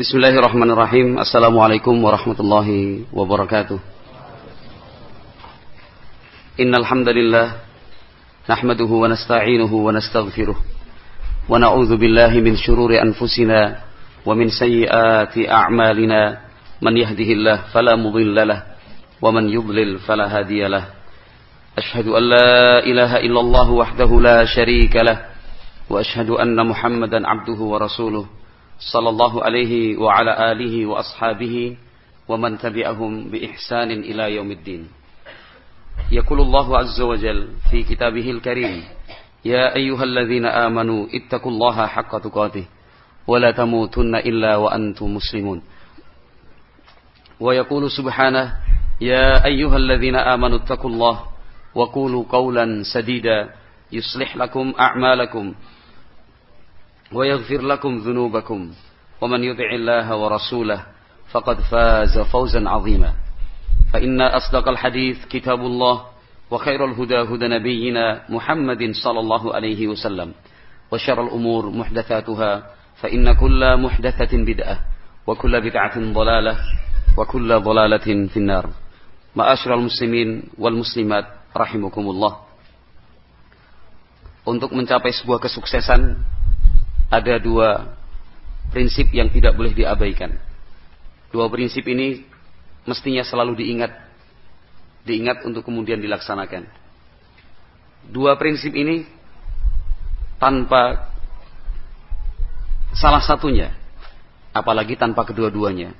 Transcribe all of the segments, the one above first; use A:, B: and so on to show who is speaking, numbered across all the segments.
A: Bismillahirrahmanirrahim. Assalamualaikum warahmatullahi wabarakatuh. Innal hamdalillah nahmaduhu wa nasta'inuhu wa nastaghfiruh wa na'udzu billahi min shururi anfusina wa min sayyiati a'malina man yahdihillahu fala mudilla lahu wa man yudlil fala hadiya lahu. Ashhadu an la ilaha illallah wahdahu la sharika lahu wa ashhadu anna Muhammadan 'abduhu wa rasuluh. صلى الله عليه وعلى آله وأصحابه ومن تبعهم بإحسان إلى يوم الدين. يقول الله عز وجل في كتابه الكريم يا أيها الذين آمنوا اتقوا الله حق تقاته ولا تموتن إلا وأنتم مسلمون. ويقول سبحانه يا أيها الذين آمنوا اتقوا الله وقولوا قولا سديدا يصلح لكم أعمالكم ويغفر لكم ذنوبكم. ومن يطع الله ورسوله فقد فاز فوزا عظيما. فإن أصدق الحديث كتاب الله وخير الهدى هدى نبينا محمد صلى الله عليه وسلم وشر الأمور محدثاتها فإن كل محدثة بدعة وكل بدعة ضلالة وكل ضلالة في النار. معاشر المسلمين والمسلمات رحمكم الله. Untuk mencapai sebuah kesuksesan ada dua prinsip yang tidak boleh diabaikan. Dua prinsip ini mestinya selalu diingat, diingat untuk kemudian dilaksanakan. Dua prinsip ini tanpa salah satunya, apalagi tanpa kedua-duanya,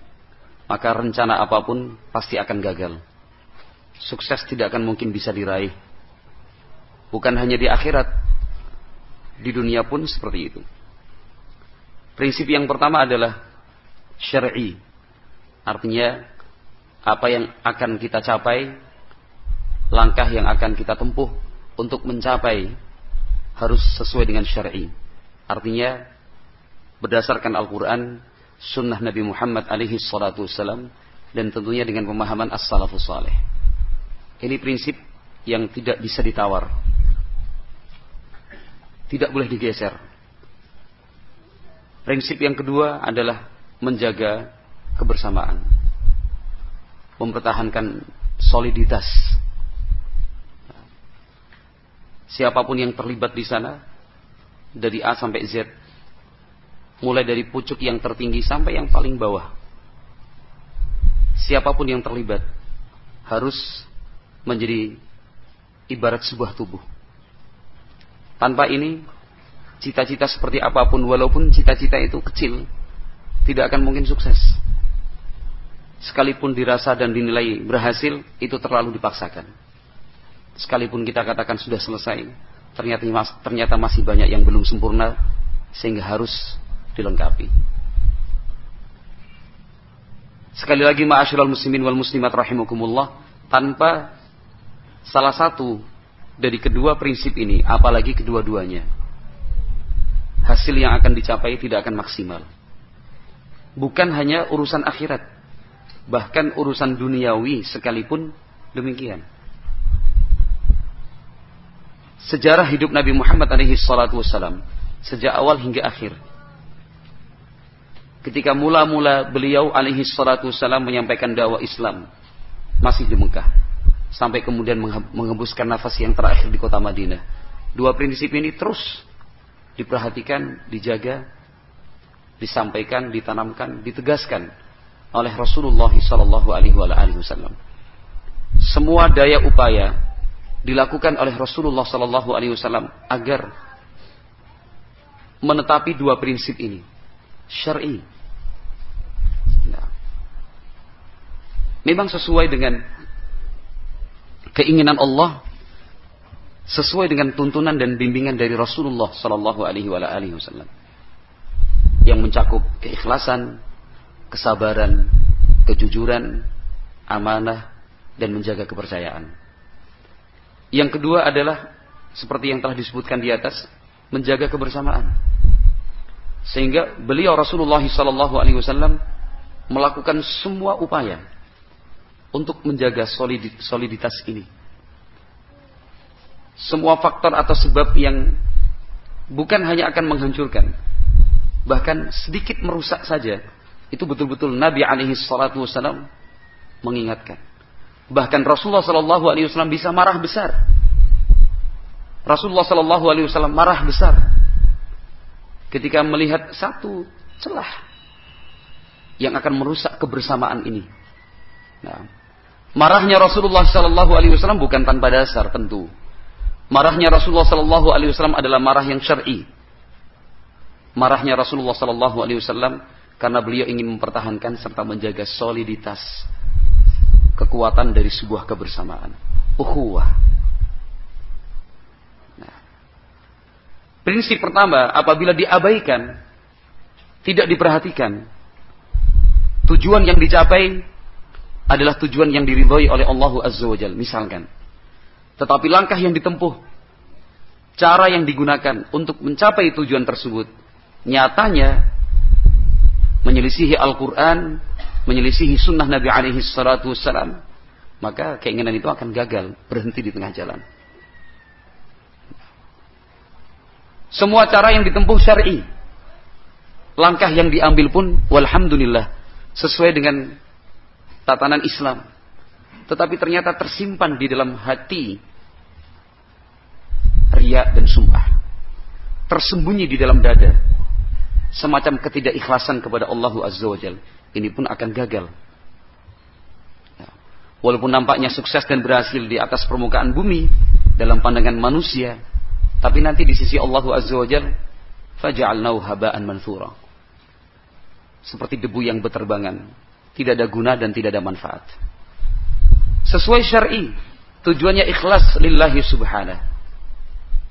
A: maka rencana apa pun pasti akan gagal. Sukses tidak akan mungkin bisa diraih. Bukan hanya di akhirat, di dunia pun seperti itu. Prinsip yang pertama adalah syar'i. Artinya apa yang akan kita capai, langkah yang akan kita tempuh untuk mencapai harus sesuai dengan syar'i. Artinya berdasarkan Al-Qur'an, sunnah Nabi Muhammad alaihi salatu wasalam dan tentunya dengan pemahaman as-salafus saleh. Ini prinsip yang tidak bisa ditawar. Tidak boleh digeser. Prinsip yang kedua adalah menjaga kebersamaan. Mempertahankan soliditas. Siapa pun yang terlibat di sana, dari A sampai Z, mulai dari pucuk yang tertinggi sampai yang paling bawah. Siapa pun yang terlibat harus menjadi ibarat sebuah tubuh. Tanpa ini cita-cita seperti apa pun walaupun cita-cita itu kecil tidak akan mungkin sukses. Sekalipun dirasa dan dinilai berhasil itu terlalu dipaksakan. Sekalipun kita katakan sudah selesai ternyata ternyata masih banyak yang belum sempurna sehingga harus dilengkapi. Sekali lagi ma'asyiral muslimin wal muslimat rahimakumullah tanpa salah satu dari kedua prinsip ini apalagi kedua-duanya hasil yang akan dicapai tidak akan maksimal. Bukan hanya urusan akhirat, bahkan urusan duniawi sekalipun demikian. Sejarah hidup Nabi Muhammad alaihi salatu wasalam sejak awal hingga akhir. Ketika mula-mula beliau alaihi salatu wasalam menyampaikan dakwah Islam masih di Mekah sampai kemudian menghembuskan nafas yang terakhir di kota Madinah. Dua prinsip ini terus diperhatikan, dijaga, disampaikan, ditanamkan, ditegaskan oleh Rasulullah Sallallahu Alaihi Wasallam. Semua daya upaya dilakukan oleh Rasulullah Sallallahu Alaihi Wasallam agar menetapi dua prinsip ini, syar'i. Nah. Memang sesuai dengan keinginan Allah sesuai dengan tuntunan dan bimbingan dari Rasulullah Sallallahu Alaihi Wasallam yang mencakup keikhlasan, kesabaran, kejujuran, amanah, dan menjaga kepercayaan. Yang kedua adalah seperti yang telah disebutkan di atas, menjaga kebersamaan. Sehingga beliau Rasulullah Sallallahu Alaihi Wasallam melakukan semua upaya untuk menjaga soliditas ini semua faktor atau sebab yang bukan hanya akan menghancurkan, bahkan sedikit merusak saja, Itu betul-betul Nabi alaihi salatu wasallam mengingatkan. Bahkan Rasulullah sallallahu alaihi wasallam bisa marah besar. Rasulullah sallallahu alaihi wasallam marah besar ketika melihat satu celah yang akan merusak kebersamaan ini. Nah, marahnya Rasulullah sallallahu alaihi wasallam bukan tanpa dasar tentu. Marahnya Rasulullah sallallahu alaihi wasallam adalah marah yang syar'i. Marahnya Rasulullah sallallahu alaihi wasallam karena beliau ingin mempertahankan serta menjaga soliditas kekuatan dari sebuah kebersamaan. Ukhuwah. Nah, prinsip pertama apabila diabaikan tidak diperhatikan tujuan yang dicapai adalah tujuan yang diridhoi oleh Allah Azza wa misalkan tetapi langkah yang ditempuh cara yang digunakan untuk mencapai tujuan tersebut nyatanya menyelisihi Al-Quran, menyelisihi sunnah Nabi alaihi salatu wassalam, maka keinginan itu akan gagal, berhenti di tengah jalan. Semua cara yang ditempuh syar'i. Langkah yang diambil pun walhamdulillah sesuai dengan tatanan Islam. Tetapi ternyata tersimpan di dalam hati riak dan sumpah. Tersembunyi di dalam dada semacam ketidakikhlasan kepada Allah Azza wa Jal. Ini pun akan gagal. Ya. Walaupun nampaknya sukses dan berhasil di atas permukaan bumi dalam pandangan manusia, tapi nanti di sisi Allah Azza wa Jal, faja'alnahu haba'an manthura. Seperti debu yang berterbangan, tidak ada guna dan tidak ada manfaat. Sesuai syar'i, tujuannya ikhlas lillahi subhanahu.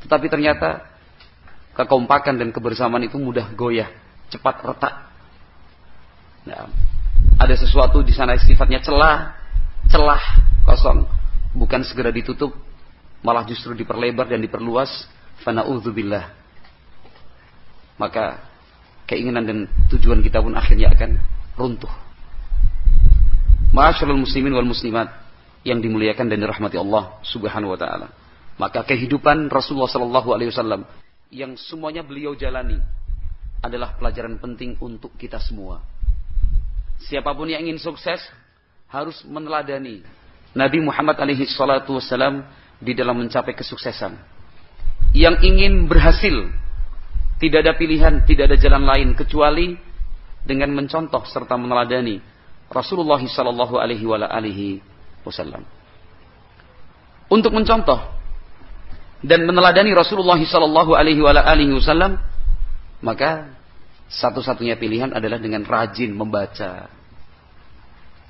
A: Tetapi ternyata kekompakan dan kebersamaan itu mudah goyah, cepat retak. Nah, ada sesuatu di sana sifatnya celah, celah kosong, bukan segera ditutup, malah justru diperlebar dan diperluas. Fana'udzubillah. Maka keinginan dan tujuan kita pun akhirnya akan runtuh. Ma'asyiral muslimin wal muslimat yang dimuliakan dan dirahmati Allah Subhanahu wa taala. Maka kehidupan Rasulullah sallallahu alaihi wasallam yang semuanya beliau jalani adalah pelajaran penting untuk kita semua. Siapa pun yang ingin sukses harus meneladani Nabi Muhammad alaihi salatu di dalam mencapai kesuksesan. Yang ingin berhasil tidak ada pilihan, tidak ada jalan lain kecuali dengan mencontoh serta meneladani Rasulullah sallallahu alaihi wasallam. Untuk mencontoh dan meneladani Rasulullah sallallahu alaihi wasallam, maka satu-satunya pilihan adalah dengan rajin membaca.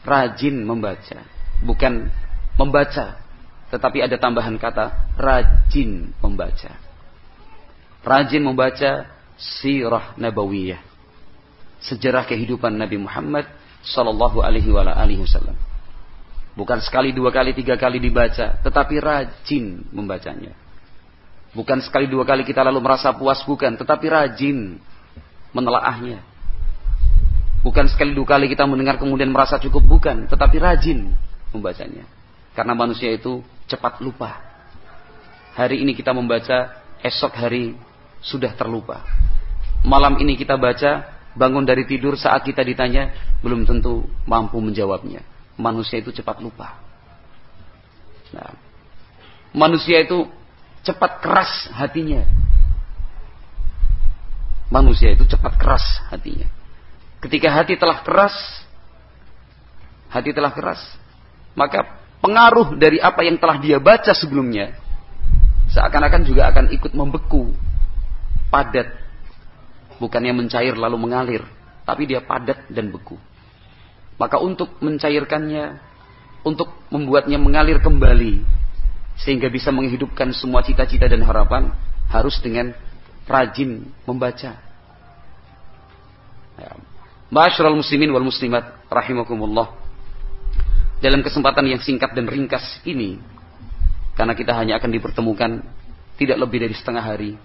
A: Rajin membaca, bukan membaca, tetapi ada tambahan kata rajin membaca. Rajin membaca sirah nabawiyah. Sejarah kehidupan Nabi Muhammad sallallahu alaihi wasallam. Bukan sekali, dua kali, tiga kali dibaca, tetapi rajin membacanya. Bukan sekali dua kali kita lalu merasa puas, bukan. Tetapi rajin menelaahnya. Bukan sekali dua kali kita mendengar kemudian merasa cukup, bukan. Tetapi rajin membacanya. Karena manusia itu cepat lupa. Hari ini kita membaca, esok hari sudah terlupa. Malam ini kita baca, bangun dari tidur saat kita ditanya, belum tentu mampu menjawabnya. Manusia itu cepat lupa. Nah, manusia itu cepat keras hatinya. Manusia itu cepat keras hatinya. Ketika hati telah keras, hati telah keras, maka pengaruh dari apa yang telah dia baca sebelumnya seakan-akan juga akan ikut membeku, padat, bukannya mencair lalu mengalir, tapi dia padat dan beku. Maka untuk mencairkannya, untuk membuatnya mengalir kembali, sehingga bisa menghidupkan semua cita-cita dan harapan harus dengan rajin membaca. Ya. Ma'asyiral muslimin wal muslimat rahimakumullah. Dalam kesempatan yang singkat dan ringkas ini karena kita hanya akan dipertemukan tidak lebih dari setengah hari.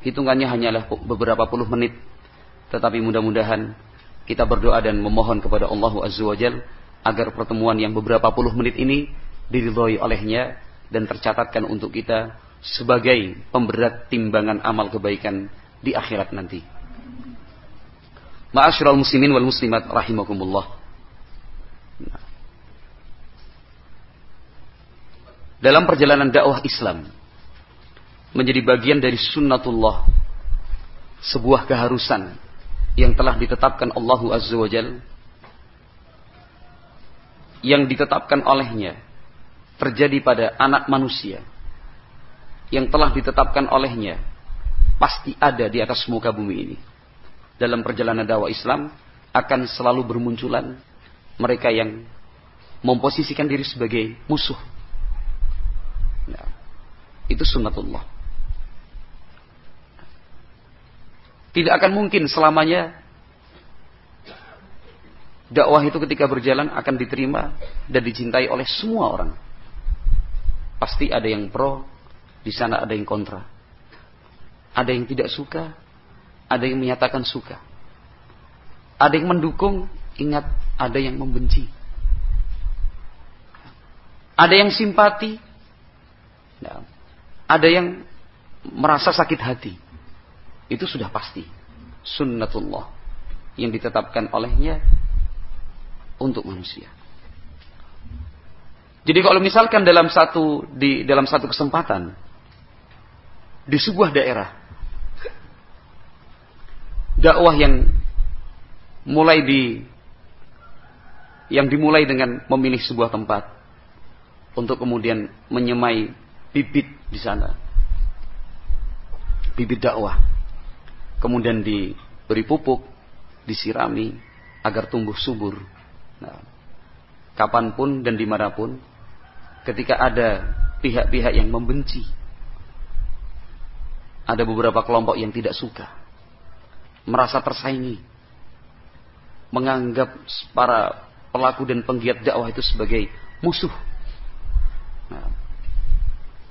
A: Hitungannya hanyalah beberapa puluh menit. Tetapi mudah-mudahan kita berdoa dan memohon kepada Allah Azza wa agar pertemuan yang beberapa puluh menit ini diridhoi olehnya dan tercatatkan untuk kita sebagai pemberat timbangan amal kebaikan di akhirat nanti. Ma'asyiral muslimin wal muslimat rahimakumullah. Dalam perjalanan dakwah Islam menjadi bagian dari sunnatullah sebuah keharusan yang telah ditetapkan Allahu Azza wa Jal yang ditetapkan olehnya terjadi pada anak manusia yang telah ditetapkan olehnya pasti ada di atas muka bumi ini dalam perjalanan dakwah Islam akan selalu bermunculan mereka yang memposisikan diri sebagai musuh. Nah, itu sunnatullah. Tidak akan mungkin selamanya dakwah itu ketika berjalan akan diterima dan dicintai oleh semua orang. Pasti ada yang pro, di sana ada yang kontra. Ada yang tidak suka, ada yang menyatakan suka. Ada yang mendukung, ingat ada yang membenci. Ada yang simpati. Nah, ada yang merasa sakit hati. Itu sudah pasti. Sunnatullah. Yang ditetapkan olehnya untuk manusia. Jadi kalau misalkan dalam satu di dalam satu kesempatan di sebuah daerah dakwah yang mulai di yang dimulai dengan memilih sebuah tempat untuk kemudian menyemai bibit di sana. Bibit dakwah. Kemudian diberi pupuk, disirami agar tumbuh subur. Nah, kapan pun dan di mana pun, ketika ada pihak-pihak yang membenci, ada beberapa kelompok yang tidak suka, merasa tersaingi, menganggap para pelaku dan penggiat dakwah itu sebagai musuh. Nah,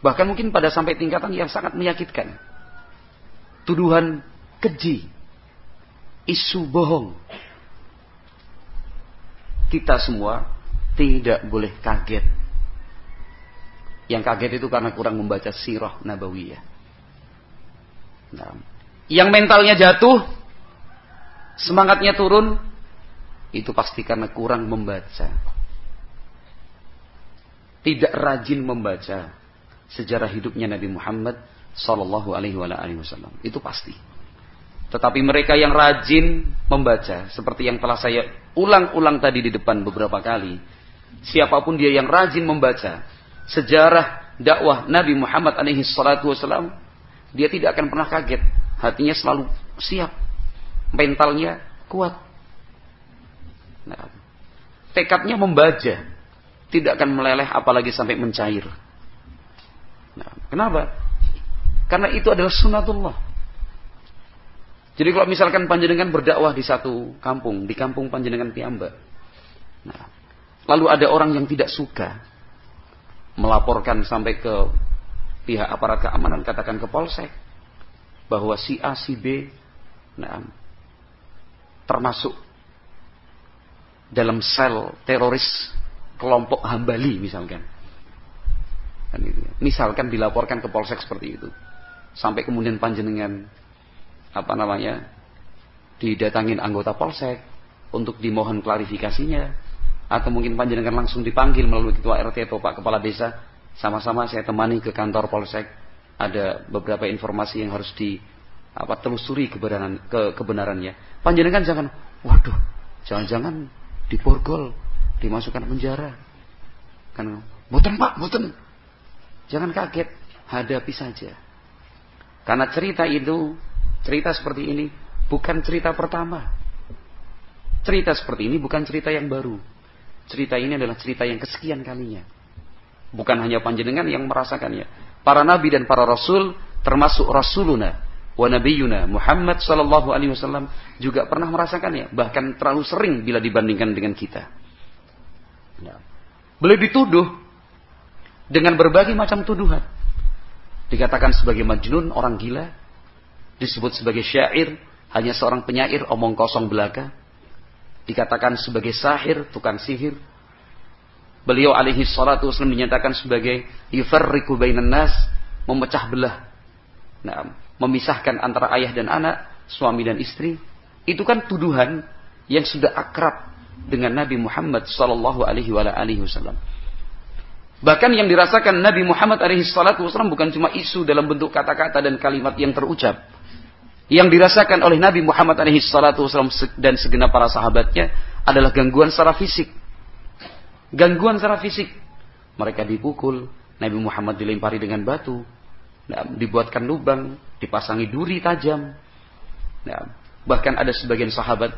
A: bahkan mungkin pada sampai tingkatan yang sangat menyakitkan. Tuduhan keji, isu bohong. Kita semua tidak boleh kaget. Yang kaget itu karena kurang membaca sirah nabawiyah. Nah, yang mentalnya jatuh semangatnya turun, itu pasti karena kurang membaca. Tidak rajin membaca sejarah hidupnya Nabi Muhammad Sallallahu Alaihi Wasallam. Itu pasti. Tetapi mereka yang rajin membaca, seperti yang telah saya ulang-ulang tadi di depan beberapa kali, siapa pun dia yang rajin membaca sejarah dakwah Nabi Muhammad alaihi salatu wasallam, dia tidak akan pernah kaget. Hatinya selalu siap mentalnya kuat. Nah, tekadnya membaca, tidak akan meleleh apalagi sampai mencair. Nah, kenapa? Karena itu adalah sunatullah. Jadi kalau misalkan panjenengan berdakwah di satu kampung, di kampung panjenengan piamba, nah, lalu ada orang yang tidak suka melaporkan sampai ke pihak aparat keamanan, katakan ke polsek, bahwa si A, si B, nah, termasuk dalam sel teroris kelompok Hambali misalkan. Kan itu. Misalkan dilaporkan ke polsek seperti itu. Sampai kemudian panjenengan apa namanya? didatangin anggota polsek untuk dimohon klarifikasinya atau mungkin panjenengan langsung dipanggil melalui ketua RT atau Pak kepala desa sama-sama saya temani ke kantor polsek ada beberapa informasi yang harus di apa telusuri kebenaran ke, kebenarannya. Panjenengan jangan, waduh, jangan-jangan diborgol, dimasukkan penjara. Kan, boten pak, boten. Jangan kaget, hadapi saja. Karena cerita itu, cerita seperti ini bukan cerita pertama. Cerita seperti ini bukan cerita yang baru. Cerita ini adalah cerita yang kesekian kalinya. Bukan hanya panjenengan yang merasakannya. Para nabi dan para rasul termasuk rasuluna wa nabiyuna Muhammad sallallahu alaihi wasallam juga pernah merasakannya, bahkan terlalu sering bila dibandingkan dengan kita. Ya. Beliau dituduh dengan berbagai macam tuduhan. Dikatakan sebagai majnun, orang gila, disebut sebagai syair, hanya seorang penyair omong kosong belaka. Dikatakan sebagai sahir, tukang sihir. Beliau alaihi salatu wasallam dinyatakan sebagai yufarriku bainan nas, memecah belah. Nah, memisahkan antara ayah dan anak, suami dan istri, Itu kan tuduhan yang sudah akrab dengan Nabi Muhammad sallallahu alaihi wasallam. Bahkan yang dirasakan Nabi Muhammad alaihi salatu wasallam bukan cuma isu dalam bentuk kata-kata dan kalimat yang terucap. Yang dirasakan oleh Nabi Muhammad alaihi salatu wasallam dan segenap para sahabatnya adalah gangguan secara fisik. Gangguan secara fisik. Mereka dipukul, Nabi Muhammad dilempari dengan batu, nah, dibuatkan lubang, dipasangi duri tajam. Nah, bahkan ada sebagian sahabat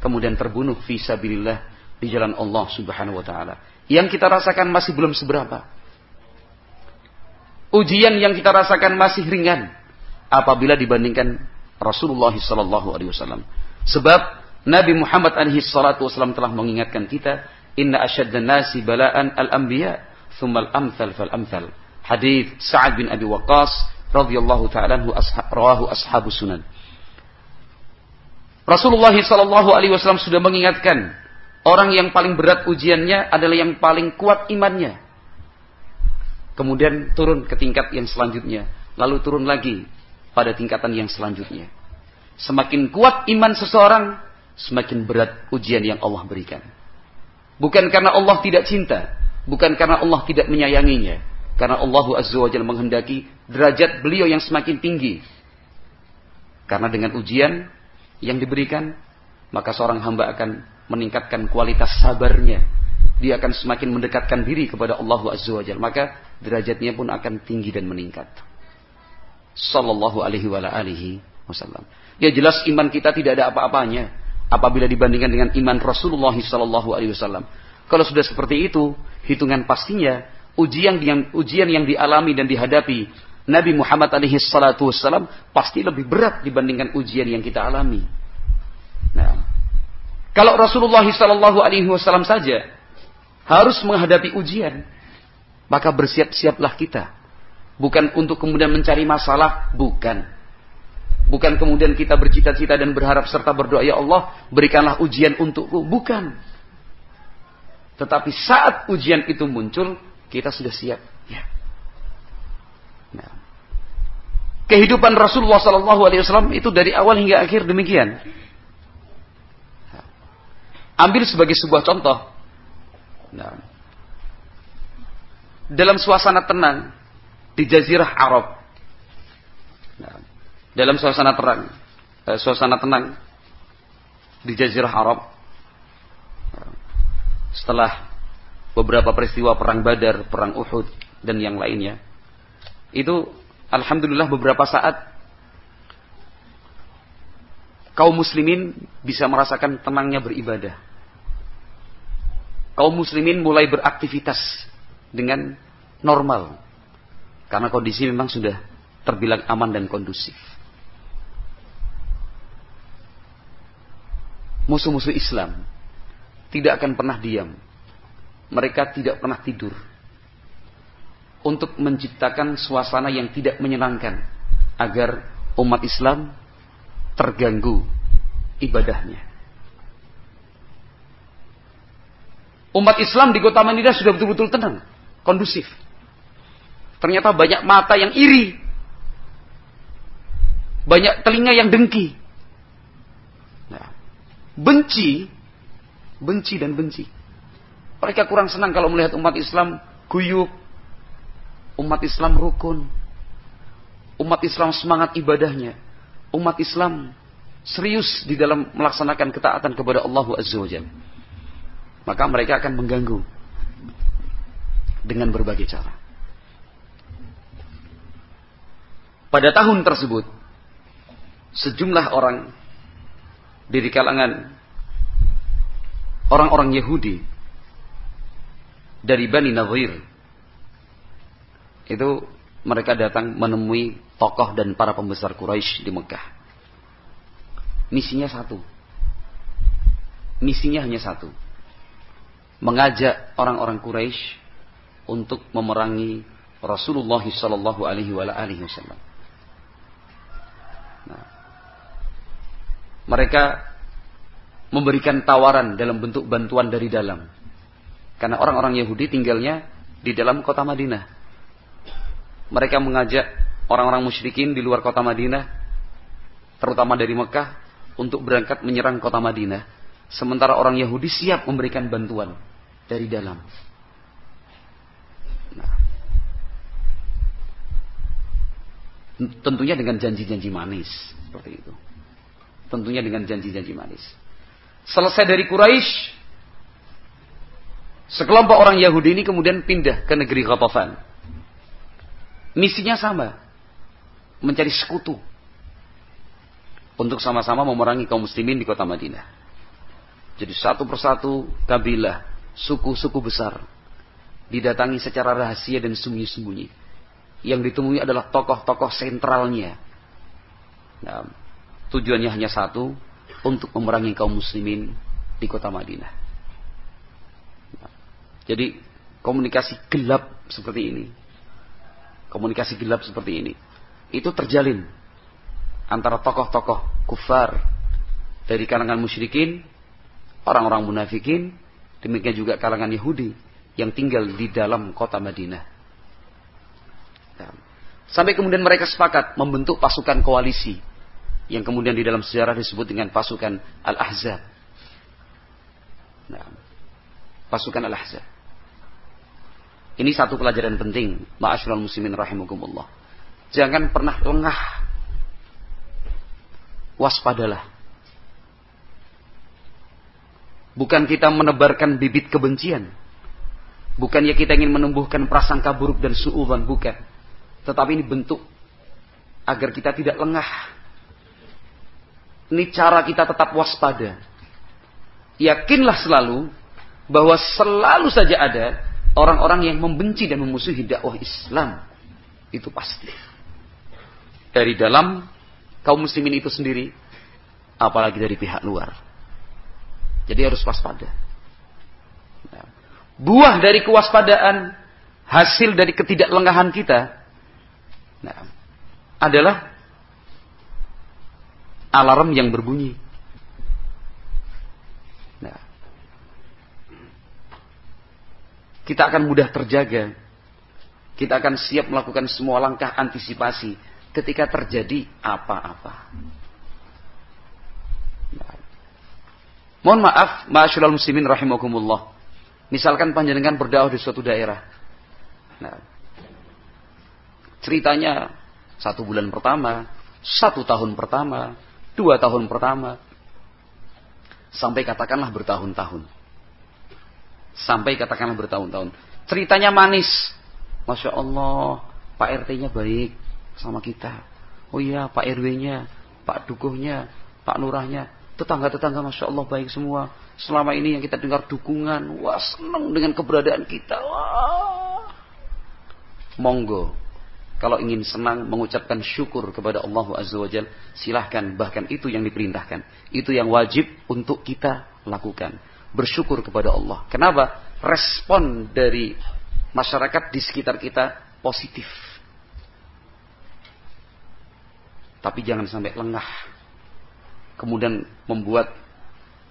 A: kemudian terbunuh fi sabilillah di jalan Allah Subhanahu wa taala. Yang kita rasakan masih belum seberapa. Ujian yang kita rasakan masih ringan apabila dibandingkan Rasulullah sallallahu alaihi wasallam. Sebab Nabi Muhammad alaihi salatu wasallam telah mengingatkan kita, "Inna asyaddan nasi bala'an al-anbiya, thumma al-amthal fal amthal." Hadis Sa'ad bin Abi Waqqas radhiyallahu ta'ala anhu rawahu ashabu sunan. Rasulullah sallallahu alaihi wasallam sudah mengingatkan orang yang paling berat ujiannya adalah yang paling kuat imannya. Kemudian turun ke tingkat yang selanjutnya, lalu turun lagi pada tingkatan yang selanjutnya. Semakin kuat iman seseorang, semakin berat ujian yang Allah berikan. Bukan karena Allah tidak cinta, bukan karena Allah tidak menyayanginya, karena Allah Azza wa Jalla menghendaki derajat beliau yang semakin tinggi. Karena dengan ujian yang diberikan, maka seorang hamba akan meningkatkan kualitas sabarnya. Dia akan semakin mendekatkan diri kepada Allah Azza wa Jalla, maka derajatnya pun akan tinggi dan meningkat. Sallallahu alaihi wa alihi wasallam. Ya jelas iman kita tidak ada apa-apanya apabila dibandingkan dengan iman Rasulullah sallallahu alaihi wasallam. Kalau sudah seperti itu, hitungan pastinya ujian yang ujian yang dialami dan dihadapi Nabi Muhammad alaihi salatu wasallam pasti lebih berat dibandingkan ujian yang kita alami. Nah, kalau Rasulullah sallallahu alaihi wasallam saja harus menghadapi ujian, maka bersiap-siaplah kita. Bukan untuk kemudian mencari masalah, bukan Bukan kemudian kita bercita-cita dan berharap serta berdoa, ya Allah, berikanlah ujian untukku. Bukan. Tetapi saat ujian itu muncul, kita sudah siap. Ya. Nah. Kehidupan Rasulullah SAW itu dari awal hingga akhir demikian. Ambil sebagai sebuah contoh. Nah. Dalam suasana tenang di Jazirah Arab. Nah dalam suasana terang, eh, suasana tenang di Jazirah Arab. Setelah beberapa peristiwa perang Badar, perang Uhud dan yang lainnya, itu alhamdulillah beberapa saat kaum muslimin bisa merasakan tenangnya beribadah. Kaum muslimin mulai beraktivitas dengan normal. Karena kondisi memang sudah terbilang aman dan kondusif. musuh-musuh Islam tidak akan pernah diam. Mereka tidak pernah tidur untuk menciptakan suasana yang tidak menyenangkan agar umat Islam terganggu ibadahnya. Umat Islam di kota Madinah sudah betul-betul tenang, kondusif. Ternyata banyak mata yang iri. Banyak telinga yang dengki benci, benci dan benci. Mereka kurang senang kalau melihat umat Islam guyup, umat Islam rukun, umat Islam semangat ibadahnya, umat Islam serius di dalam melaksanakan ketaatan kepada Allah Azza wa Maka mereka akan mengganggu dengan berbagai cara. Pada tahun tersebut, sejumlah orang dari kalangan orang-orang Yahudi dari Bani Nadir itu mereka datang menemui tokoh dan para pembesar Quraisy di Mekah. Misinya satu. Misinya hanya satu. Mengajak orang-orang Quraisy untuk memerangi Rasulullah sallallahu alaihi wasallam. Nah, mereka memberikan tawaran dalam bentuk bantuan dari dalam. Karena orang-orang Yahudi tinggalnya di dalam kota Madinah. Mereka mengajak orang-orang musyrikin di luar kota Madinah, terutama dari Mekah, untuk berangkat menyerang kota Madinah, sementara orang Yahudi siap memberikan bantuan dari dalam. Tentunya dengan janji-janji manis seperti itu. Tentunya dengan janji-janji manis. Selesai dari Quraisy, sekelompok orang Yahudi ini kemudian pindah ke negeri Ghatafan. Misinya sama, mencari sekutu untuk sama-sama memerangi kaum muslimin di kota Madinah. Jadi satu persatu kabilah, suku-suku besar didatangi secara rahasia dan sembunyi-sembunyi. Yang ditemui adalah tokoh-tokoh sentralnya. Nah, tujuannya hanya satu, untuk memerangi kaum muslimin di kota Madinah. Nah, jadi komunikasi gelap seperti ini, komunikasi gelap seperti ini, itu terjalin antara tokoh-tokoh kufar dari kalangan musyrikin, orang-orang munafikin, demikian juga kalangan Yahudi yang tinggal di dalam kota Madinah. Sampai kemudian mereka sepakat membentuk pasukan koalisi yang kemudian di dalam sejarah disebut dengan pasukan Al-Ahzab. Nah, pasukan Al-Ahzab. Ini satu pelajaran penting, ma'asyiral muslimin rahimakumullah. Jangan pernah lengah waspadalah. Bukan kita menebarkan bibit kebencian. Bukan ya kita ingin menumbuhkan prasangka buruk dan suuban, bukan. Tetapi ini bentuk agar kita tidak lengah. Ini cara kita tetap waspada. Yakinlah selalu bahwa selalu saja ada orang-orang yang membenci dan memusuhi dakwah Islam. Itu pasti. Dari dalam kaum muslimin itu sendiri, apalagi dari pihak luar. Jadi harus waspada. Buah dari kewaspadaan, hasil dari ketidaklengahan kita, nah, adalah alarm yang berbunyi. Nah, kita akan mudah terjaga. Kita akan siap melakukan semua langkah antisipasi ketika terjadi apa-apa. Mohon maaf, ma'asyiral muslimin rahimakumullah. Misalkan panjenengan berdakwah di suatu daerah. Nah, ceritanya satu bulan pertama, satu tahun pertama, dua tahun pertama, sampai katakanlah bertahun-tahun. Sampai katakanlah bertahun-tahun. Ceritanya manis. Masya Allah, Pak RT-nya baik, sama kita. Oh iya, Pak RW-nya, Pak Dukuhnya, Pak Lurahnya, tetangga-tetangga Masya Allah baik semua. Selama ini yang kita dengar dukungan, wah senang dengan keberadaan kita. Wah. Monggo, kalau ingin senang mengucapkan syukur kepada Allah Azza wa Jal, silahkan bahkan itu yang diperintahkan. Itu yang wajib untuk kita lakukan. Bersyukur kepada Allah. Kenapa? Respon dari masyarakat di sekitar kita positif. Tapi jangan sampai lengah. Kemudian membuat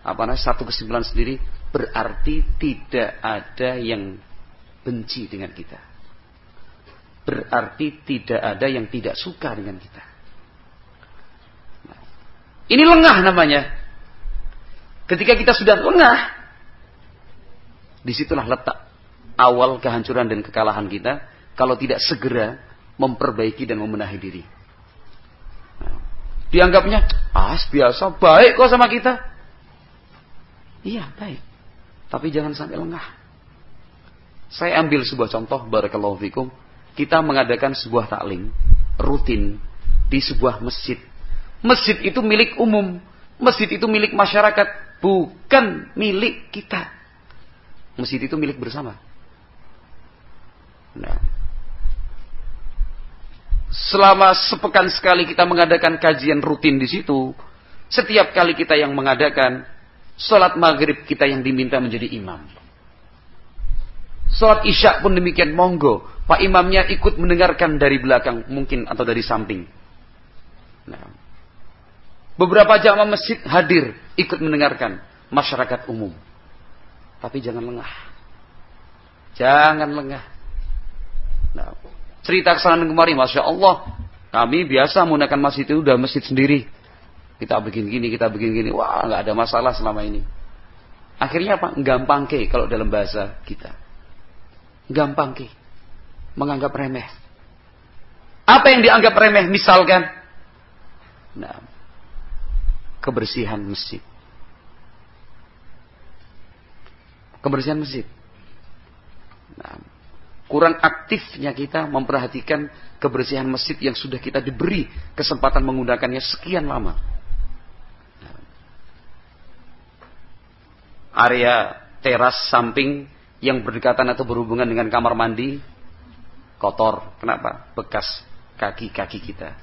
A: apa namanya satu kesimpulan sendiri berarti tidak ada yang benci dengan kita. Berarti tidak ada yang tidak suka dengan kita. Nah, ini lengah namanya. Ketika kita sudah lengah, di situlah letak awal kehancuran dan kekalahan kita kalau tidak segera memperbaiki dan membenahi diri. Dianggapnya, ah biasa, baik kok sama kita. Iya, baik. Tapi jangan sampai lengah. Saya ambil sebuah contoh, Barakallahu Fikum. Kita mengadakan sebuah taklim, rutin, di sebuah masjid. Masjid itu milik umum. Masjid itu milik masyarakat. Bukan milik kita. Masjid itu milik bersama. Nah, selama sepekan sekali kita mengadakan kajian rutin di situ, setiap kali kita yang mengadakan, sholat maghrib kita yang diminta menjadi imam. Sholat isya pun demikian monggo. Pak imamnya ikut mendengarkan dari belakang mungkin atau dari samping. Nah, beberapa jamaah masjid hadir ikut mendengarkan masyarakat umum. Tapi jangan lengah. Jangan lengah. Nah, cerita kesalahan kemarin, masya Allah, kami biasa menggunakan masjid itu udah masjid sendiri. Kita bikin gini, kita bikin gini. Wah, nggak ada masalah selama ini. Akhirnya apa? Gampang ke kalau dalam bahasa kita. Gampang ke. Menganggap remeh. Apa yang dianggap remeh misalkan? Nah, kebersihan masjid. Kebersihan masjid. Nah, kurang aktifnya kita memperhatikan kebersihan masjid yang sudah kita diberi kesempatan menggunakannya sekian lama. area teras samping yang berdekatan atau berhubungan dengan kamar mandi kotor. Kenapa? Bekas kaki-kaki kita.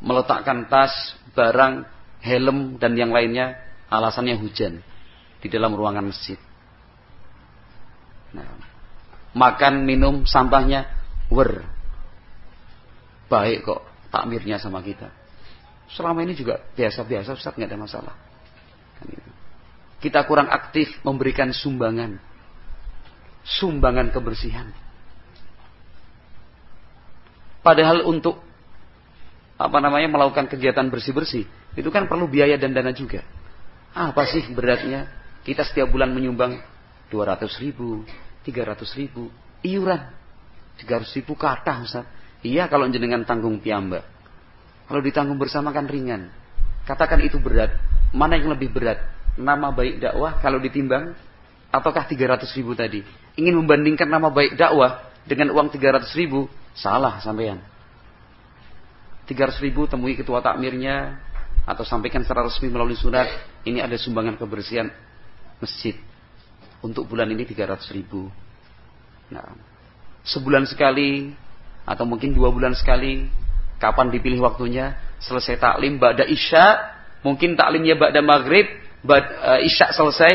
A: Meletakkan tas, barang, helm dan yang lainnya alasannya hujan di dalam ruangan masjid. Nah, makan, minum, sampahnya wer. Baik kok takmirnya sama kita. Selama ini juga biasa-biasa Ustaz nggak ada masalah. Kita kurang aktif memberikan sumbangan. Sumbangan kebersihan. Padahal untuk apa namanya melakukan kegiatan bersih-bersih itu kan perlu biaya dan dana juga. Apa sih beratnya kita setiap bulan menyumbang 200 ribu, 300 ribu, iuran 300 ribu kata Ustaz. Iya kalau jenengan tanggung piamba. Kalau ditanggung bersama kan ringan. Katakan itu berat. Mana yang lebih berat? Nama baik dakwah kalau ditimbang ataukah 300 ribu tadi? Ingin membandingkan nama baik dakwah dengan uang 300 ribu, salah sampean. 300 ribu temui ketua takmirnya atau sampaikan secara resmi melalui surat ini ada sumbangan kebersihan masjid untuk bulan ini 300 ribu. Nah, sebulan sekali atau mungkin dua bulan sekali kapan dipilih waktunya selesai taklim ba'da isya Mungkin taklimnya ba'da maghrib, ba'da uh, isya selesai.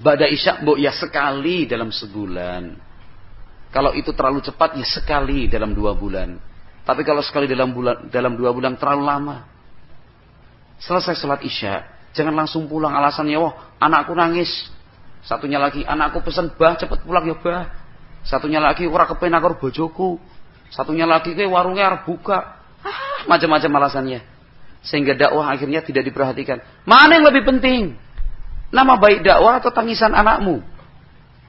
A: Ba'da isya, bu, ya sekali dalam sebulan. Kalau itu terlalu cepat, ya sekali dalam dua bulan. Tapi kalau sekali dalam bulan dalam dua bulan terlalu lama. Selesai sholat isya, jangan langsung pulang alasannya, wah anakku nangis. Satunya lagi, anakku pesan bah cepet pulang ya bah. Satunya lagi, ora kepen aku bojoku. Satunya lagi, ke warungnya harus buka. Ah, macam-macam alasannya. Sehingga dakwah akhirnya tidak diperhatikan. Mana yang lebih penting? Nama baik dakwah atau tangisan anakmu?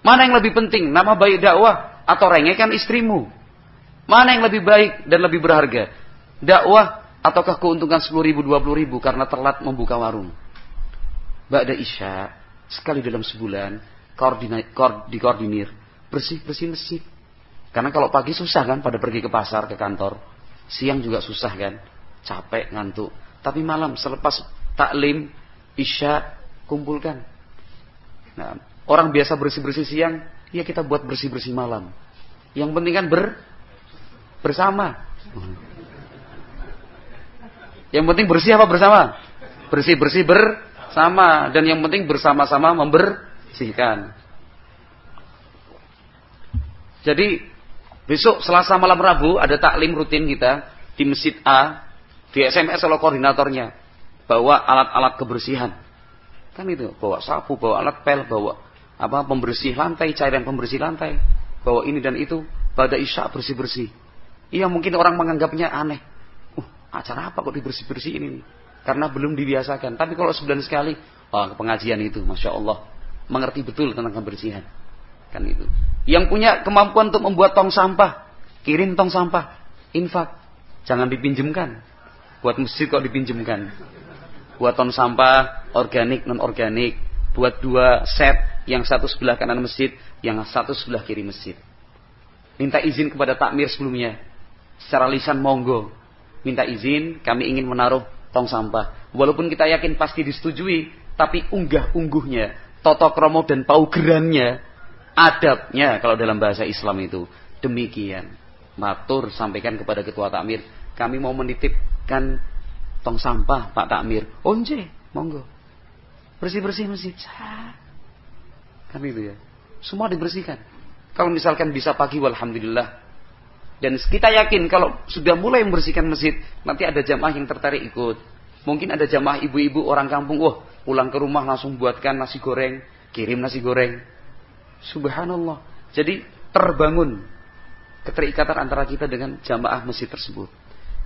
A: Mana yang lebih penting? Nama baik dakwah atau rengekan istrimu? Mana yang lebih baik dan lebih berharga? Dakwah ataukah keuntungan 10 ribu, 20 ribu karena telat membuka warung? Ba'da Isya, sekali dalam sebulan, koordinat, dikoordinir, bersih-bersih masjid. Karena kalau pagi susah kan pada pergi ke pasar, ke kantor. Siang juga susah kan, capek, ngantuk. Tapi malam selepas taklim, isya, kumpulkan. Nah, orang biasa bersih-bersih siang, ya kita buat bersih-bersih malam. Yang penting kan ber bersama. Yang penting bersih apa bersama? Bersih-bersih bersama dan yang penting bersama-sama membersihkan. Jadi besok Selasa malam Rabu ada taklim rutin kita di Masjid A di SMS oleh koordinatornya. Bawa alat-alat kebersihan. Kan itu, bawa sapu, bawa alat pel, bawa apa pembersih lantai, cairan pembersih lantai, bawa ini dan itu, pada isya bersih-bersih. Iya mungkin orang menganggapnya aneh. Uh, acara apa kok dibersih-bersih ini? Karena belum dibiasakan. Tapi kalau sebulan sekali, oh, pengajian itu, masya Allah, mengerti betul tentang kebersihan. Kan itu. Yang punya kemampuan untuk membuat tong sampah, kirim tong sampah, infak, jangan dipinjemkan. Buat masjid kok dipinjemkan. Buat ton sampah organik non organik. Buat dua set yang satu sebelah kanan masjid, yang satu sebelah kiri masjid. Minta izin kepada takmir sebelumnya. Secara lisan monggo. Minta izin, kami ingin menaruh tong sampah. Walaupun kita yakin pasti disetujui, tapi unggah-ungguhnya, toto kromo dan paugerannya, adabnya kalau dalam bahasa Islam itu demikian. Matur sampaikan kepada ketua takmir, kami mau menitipkan tong sampah Pak Takmir. Onje, monggo. Bersih-bersih masjid. Kan itu ya. Semua dibersihkan. Kalau misalkan bisa pagi, walhamdulillah. Dan kita yakin kalau sudah mulai membersihkan masjid, nanti ada jamaah yang tertarik ikut. Mungkin ada jamaah ibu-ibu orang kampung, wah pulang ke rumah langsung buatkan nasi goreng, kirim nasi goreng. Subhanallah. Jadi terbangun keterikatan antara kita dengan jamaah masjid tersebut.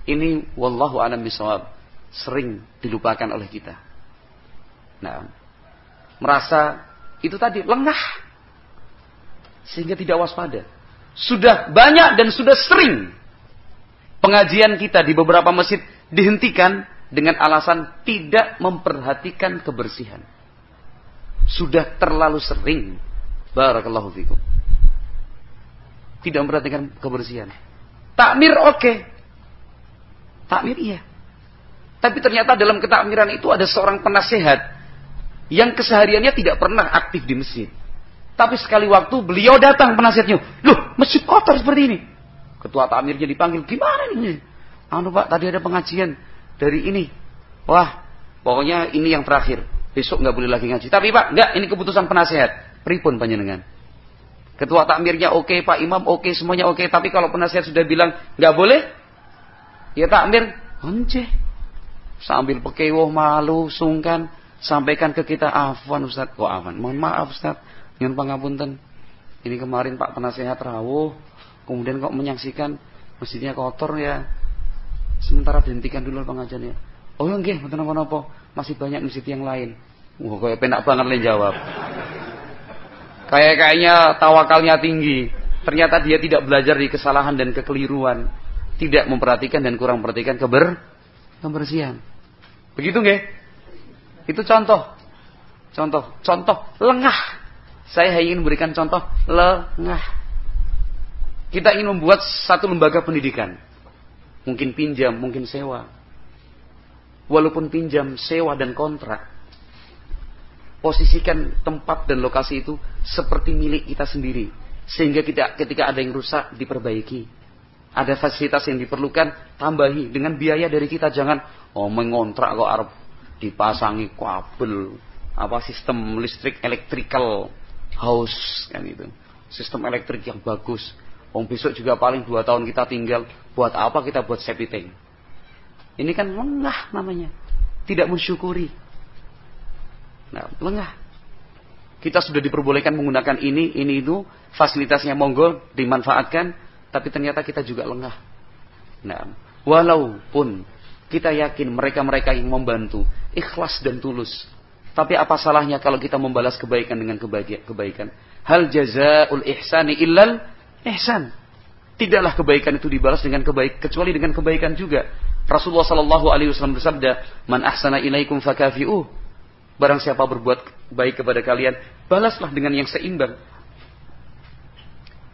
A: Ini wallahu alam bisawab sering dilupakan oleh kita. Nah, merasa itu tadi lengah sehingga tidak waspada. Sudah banyak dan sudah sering pengajian kita di beberapa masjid dihentikan dengan alasan tidak memperhatikan kebersihan. Sudah terlalu sering. Barakallahu fikum. Tidak memperhatikan kebersihan. Takmir oke. Okay. Takmir iya. Tapi ternyata dalam ketakmiran itu ada seorang penasehat yang kesehariannya tidak pernah aktif di masjid. Tapi sekali waktu beliau datang penasihatnya, loh masjid kotor seperti ini. Ketua takmirnya dipanggil, gimana ini? Anu pak, tadi ada pengajian dari ini. Wah, pokoknya ini yang terakhir. Besok nggak boleh lagi ngaji. Tapi pak, nggak, ini keputusan penasehat. Pripun panjenengan? Ketua takmirnya oke, okay, Pak Imam oke, okay, semuanya oke. Okay. Tapi kalau penasihat sudah bilang nggak boleh, ya takmir, once. Sambil pekewoh malu, sungkan, sampaikan ke kita, afwan Ustaz. Kok afwan? Mohon maaf Ustaz. Nyun pangapunten. Ini kemarin Pak penasehat rawuh, kemudian kok menyaksikan masjidnya kotor ya. Sementara dihentikan dulu pengajiannya. Oh ya nggih, mboten napa-napa. Masih banyak masjid yang lain. Wah, kayak penak banget le jawab. Kayak kayaknya tawakalnya tinggi. Ternyata dia tidak belajar di kesalahan dan kekeliruan. Tidak memperhatikan dan kurang memperhatikan keber kebersihan. Begitu nggih? Itu contoh. Contoh, contoh lengah. Saya ingin memberikan contoh lengah. Kita ingin membuat satu lembaga pendidikan. Mungkin pinjam, mungkin sewa. Walaupun pinjam, sewa dan kontrak posisikan tempat dan lokasi itu seperti milik kita sendiri sehingga kita ketika ada yang rusak diperbaiki ada fasilitas yang diperlukan tambahi dengan biaya dari kita. Jangan oh mengontrak kok arab. Dipasangi kabel apa sistem listrik electrical house kan itu sistem elektrik yang bagus. Om besok juga paling dua tahun kita tinggal buat apa kita buat tank? Ini kan lengah namanya. Tidak mensyukuri. Nah, lengah. Kita sudah diperbolehkan menggunakan ini, ini itu, fasilitasnya monggo dimanfaatkan, tapi ternyata kita juga lengah. Nah, walaupun kita yakin mereka-mereka yang membantu ikhlas dan tulus, tapi apa salahnya kalau kita membalas kebaikan dengan kebaikan? Hal jazaul ihsani illal ihsan. Tidaklah kebaikan itu dibalas dengan kebaik kecuali dengan kebaikan juga. Rasulullah sallallahu alaihi wasallam bersabda, "Man ahsana ilaikum fakafi'uh." Barang siapa berbuat baik kepada kalian, balaslah dengan yang seimbang.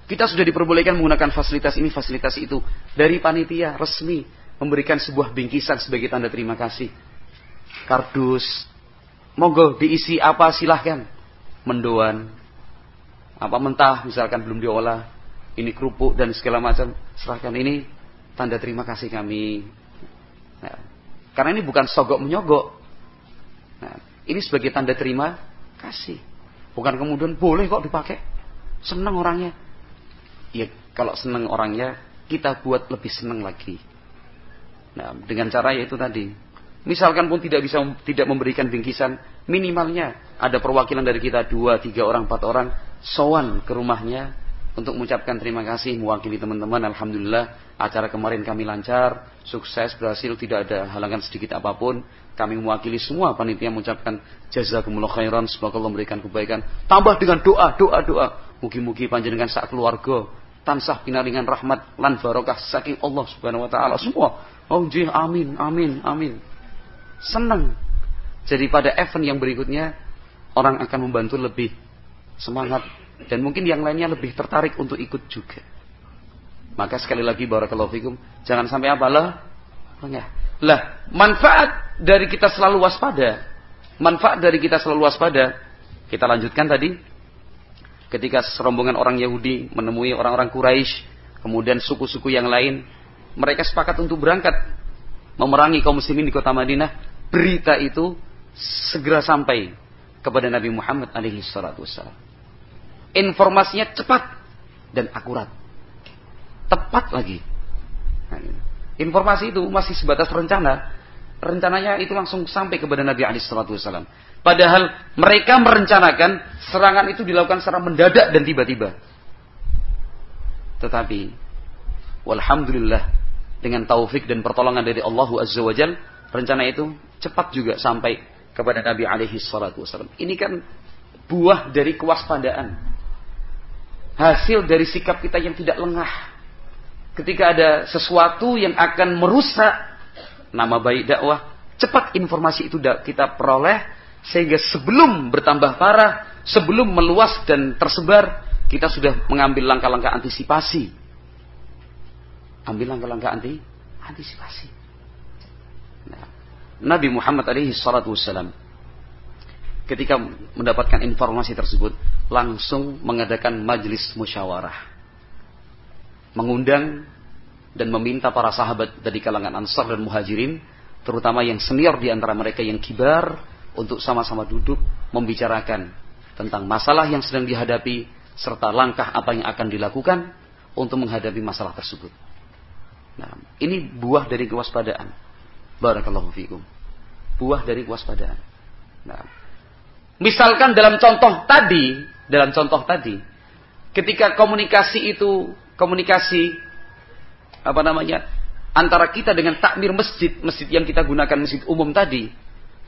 A: Kita sudah diperbolehkan menggunakan fasilitas ini, fasilitas itu. Dari panitia resmi, memberikan sebuah bingkisan sebagai tanda terima kasih. Kardus. Monggo diisi apa silahkan. Mendoan. Apa mentah misalkan belum diolah. Ini kerupuk dan segala macam. Serahkan ini tanda terima kasih kami. Nah, karena ini bukan sogok menyogok. Nah, ini sebagai tanda terima kasih. Bukan kemudian boleh kok dipakai. Senang orangnya. Ya kalau senang orangnya kita buat lebih senang lagi. Nah, dengan cara yaitu tadi. Misalkan pun tidak bisa tidak memberikan bingkisan, minimalnya ada perwakilan dari kita dua, tiga orang, empat orang, sowan ke rumahnya untuk mengucapkan terima kasih mewakili teman-teman. Alhamdulillah acara kemarin kami lancar, sukses, berhasil, tidak ada halangan sedikit apa pun. Kami mewakili semua panitia mengucapkan jazakumullah khairan, semoga Allah memberikan kebaikan. Tambah dengan doa, doa, doa. Mugi-mugi panjenengan sak keluarga tansah pinaringan rahmat lan barokah saking Allah Subhanahu wa taala semua. Oh jih, amin, amin, amin. Senang. Jadi pada event yang berikutnya orang akan membantu lebih semangat dan mungkin yang lainnya lebih tertarik untuk ikut juga. Maka sekali lagi barakallahu fikum, jangan sampai apa lah? Lah, manfaat dari kita selalu waspada. Manfaat dari kita selalu waspada. Kita lanjutkan tadi. Ketika serombongan orang Yahudi menemui orang-orang Quraisy, kemudian suku-suku yang lain, mereka sepakat untuk berangkat memerangi kaum muslimin di kota Madinah. Berita itu segera sampai kepada Nabi Muhammad alaihi salatu wassalam informasinya cepat dan akurat. Tepat lagi. Nah, informasi itu masih sebatas rencana. Rencananya itu langsung sampai kepada Nabi Ali Shallallahu Wasallam. Padahal mereka merencanakan serangan itu dilakukan secara mendadak dan tiba-tiba. Tetapi, walhamdulillah, dengan taufik dan pertolongan dari Allah Azza wa Jal, rencana itu cepat juga sampai kepada Nabi alaihi salatu wasallam. Ini kan buah dari kewaspadaan. Hasil dari sikap kita yang tidak lengah. Ketika ada sesuatu yang akan merusak nama baik dakwah, cepat informasi itu kita peroleh sehingga sebelum bertambah parah, sebelum meluas dan tersebar, kita sudah mengambil langkah-langkah antisipasi. Ambil langkah-langkah anti antisipasi. Nah, Nabi Muhammad alaihi salatu wassalam ketika mendapatkan informasi tersebut langsung mengadakan majlis musyawarah mengundang dan meminta para sahabat dari kalangan Ansar dan Muhajirin terutama yang senior di antara mereka yang kibar untuk sama-sama duduk membicarakan tentang masalah yang sedang dihadapi serta langkah apa yang akan dilakukan untuk menghadapi masalah tersebut. Nah, ini buah dari kewaspadaan. Barakallahu fiikum. Buah dari kewaspadaan. Nah, Misalkan dalam contoh tadi, dalam contoh tadi, ketika komunikasi itu komunikasi apa namanya antara kita dengan takmir masjid, masjid yang kita gunakan masjid umum tadi,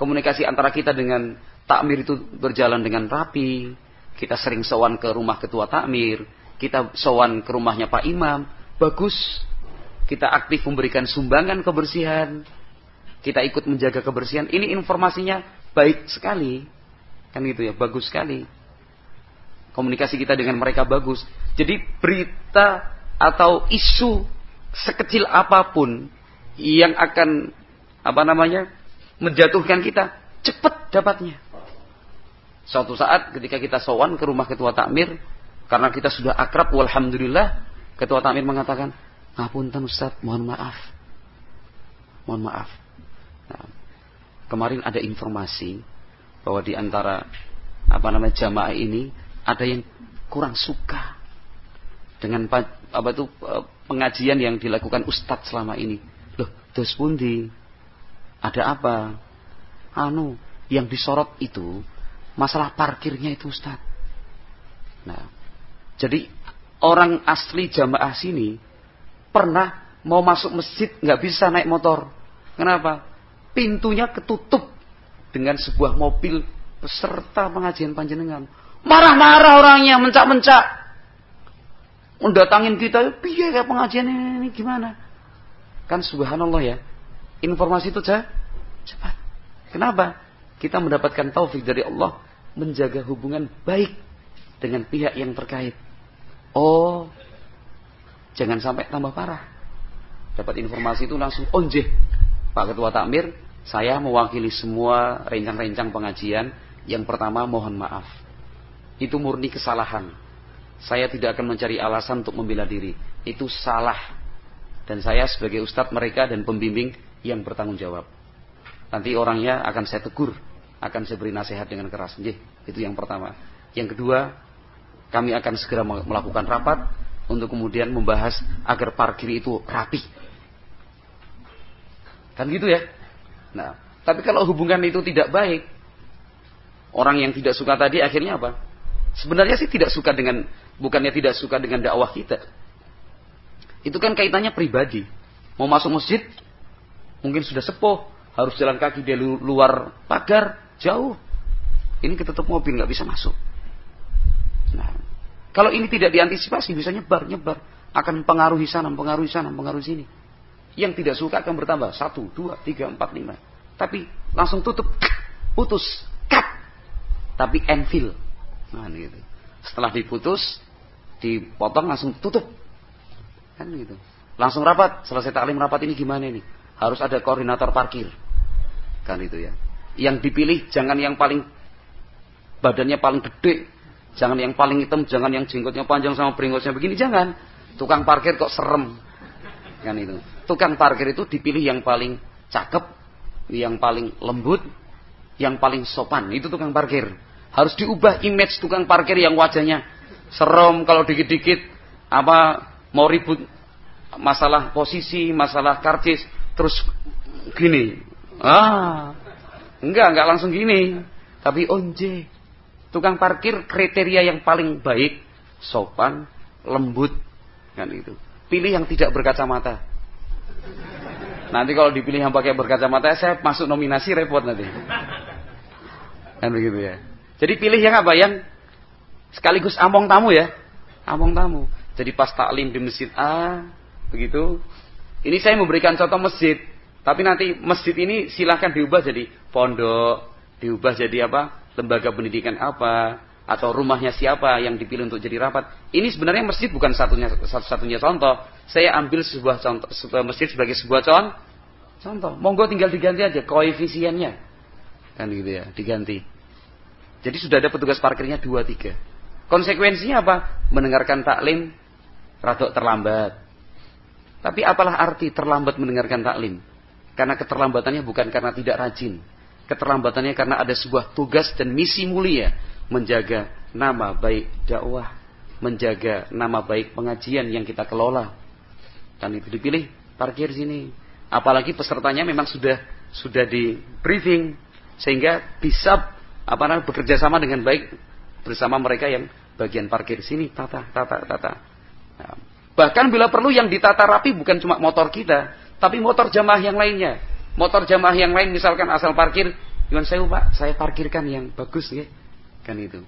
A: komunikasi antara kita dengan takmir itu berjalan dengan rapi, kita sering sowan ke rumah ketua takmir, kita sowan ke rumahnya Pak Imam, bagus. Kita aktif memberikan sumbangan kebersihan, kita ikut menjaga kebersihan. Ini informasinya baik sekali. Kan gitu ya, bagus sekali. Komunikasi kita dengan mereka bagus. Jadi berita atau isu sekecil apa pun yang akan apa namanya menjatuhkan kita cepat dapatnya. Suatu saat ketika kita sowan ke rumah ketua takmir karena kita sudah akrab walhamdulillah ketua takmir mengatakan ngapunten Ustaz mohon maaf. Mohon maaf. Nah, kemarin ada informasi bahwa di antara apa namanya jamaah ini ada yang kurang suka dengan apa itu e, pengajian yang dilakukan ustadz selama ini. Loh, dos pundi? Ada apa? Anu, yang disorot itu masalah parkirnya itu ustadz. Nah, jadi orang asli jamaah sini pernah mau masuk masjid nggak bisa naik motor. Kenapa? Pintunya ketutup dengan sebuah mobil peserta pengajian panjenengan. Marah-marah orangnya, mencak-mencak. Mendatangin kita, piye ya pengajian ini gimana? Kan subhanallah ya. Informasi itu cepat. Kenapa? Kita mendapatkan taufik dari Allah menjaga hubungan baik dengan pihak yang terkait. Oh, jangan sampai tambah parah. Dapat informasi itu langsung onjeh. Pak Ketua Takmir saya mewakili semua rencang-rencang pengajian. Yang pertama mohon maaf. Itu murni kesalahan. Saya tidak akan mencari alasan untuk membela diri. Itu salah. Dan saya sebagai ustadz mereka dan pembimbing yang bertanggung jawab. Nanti orangnya akan saya tegur. Akan saya beri nasihat dengan keras. Jih, itu yang pertama. Yang kedua, kami akan segera melakukan rapat untuk kemudian membahas agar parkir itu rapi. Kan gitu ya? Nah, tapi kalau hubungan itu tidak baik, orang yang tidak suka tadi akhirnya apa? Sebenarnya sih tidak suka dengan, bukannya tidak suka dengan dakwah kita. Itu kan kaitannya pribadi. Mau masuk masjid, mungkin sudah sepuh, harus jalan kaki di luar pagar, jauh. Ini ketutup mobil, nggak bisa masuk. Nah, kalau ini tidak diantisipasi, bisa nyebar, nyebar. Akan pengaruhi sana, pengaruhi sana, pengaruhi sini. Yang tidak suka akan bertambah. Satu, dua, tiga, empat, lima. Tapi langsung tutup. Putus. Cut. Tapi enfill. Nah, gitu. Setelah diputus, dipotong langsung tutup. Kan gitu. Langsung rapat. Selesai taklim rapat ini gimana ini? Harus ada koordinator parkir. Kan itu ya. Yang dipilih jangan yang paling badannya paling gede. Jangan yang paling hitam, jangan yang jenggotnya panjang sama beringgotnya begini, jangan. Tukang parkir kok serem. Kan itu tukang parkir itu dipilih yang paling cakep, yang paling lembut, yang paling sopan. Itu tukang parkir. Harus diubah image tukang parkir yang wajahnya serem kalau dikit-dikit apa mau ribut masalah posisi, masalah karcis, terus gini. Ah, enggak, enggak langsung gini. Tapi onje. Tukang parkir kriteria yang paling baik, sopan, lembut, kan itu. Pilih yang tidak berkacamata. Nanti kalau dipilih yang pakai berkacamata, saya masuk nominasi repot nanti. Kan begitu ya. Jadi pilih yang apa? Yang sekaligus among tamu ya. Among tamu. Jadi pas taklim di masjid A, begitu. Ini saya memberikan contoh masjid. Tapi nanti masjid ini silahkan diubah jadi pondok, diubah jadi apa? Lembaga pendidikan apa? Atau rumahnya siapa yang dipilih untuk jadi rapat. Ini sebenarnya masjid bukan satunya satu-satunya contoh. Saya ambil sebuah contoh sebuah masjid sebagai sebuah contoh. Contoh, monggo tinggal diganti aja koefisiennya. Kan gitu ya, diganti. Jadi sudah ada petugas parkirnya dua tiga. Konsekuensinya apa? Mendengarkan taklim radok terlambat. Tapi apalah arti terlambat mendengarkan taklim? Karena keterlambatannya bukan karena tidak rajin. Keterlambatannya karena ada sebuah tugas dan misi mulia menjaga nama baik dakwah, menjaga nama baik pengajian yang kita kelola. Dan itu dipilih parkir sini. Apalagi pesertanya memang sudah sudah di briefing sehingga bisa apa namanya bekerja sama dengan baik bersama mereka yang bagian parkir sini tata tata tata. Nah, bahkan bila perlu yang ditata rapi bukan cuma motor kita, tapi motor jamaah yang lainnya. Motor jamaah yang lain misalkan asal parkir, Iwan saya Pak, saya parkirkan yang bagus ya. Kan itu.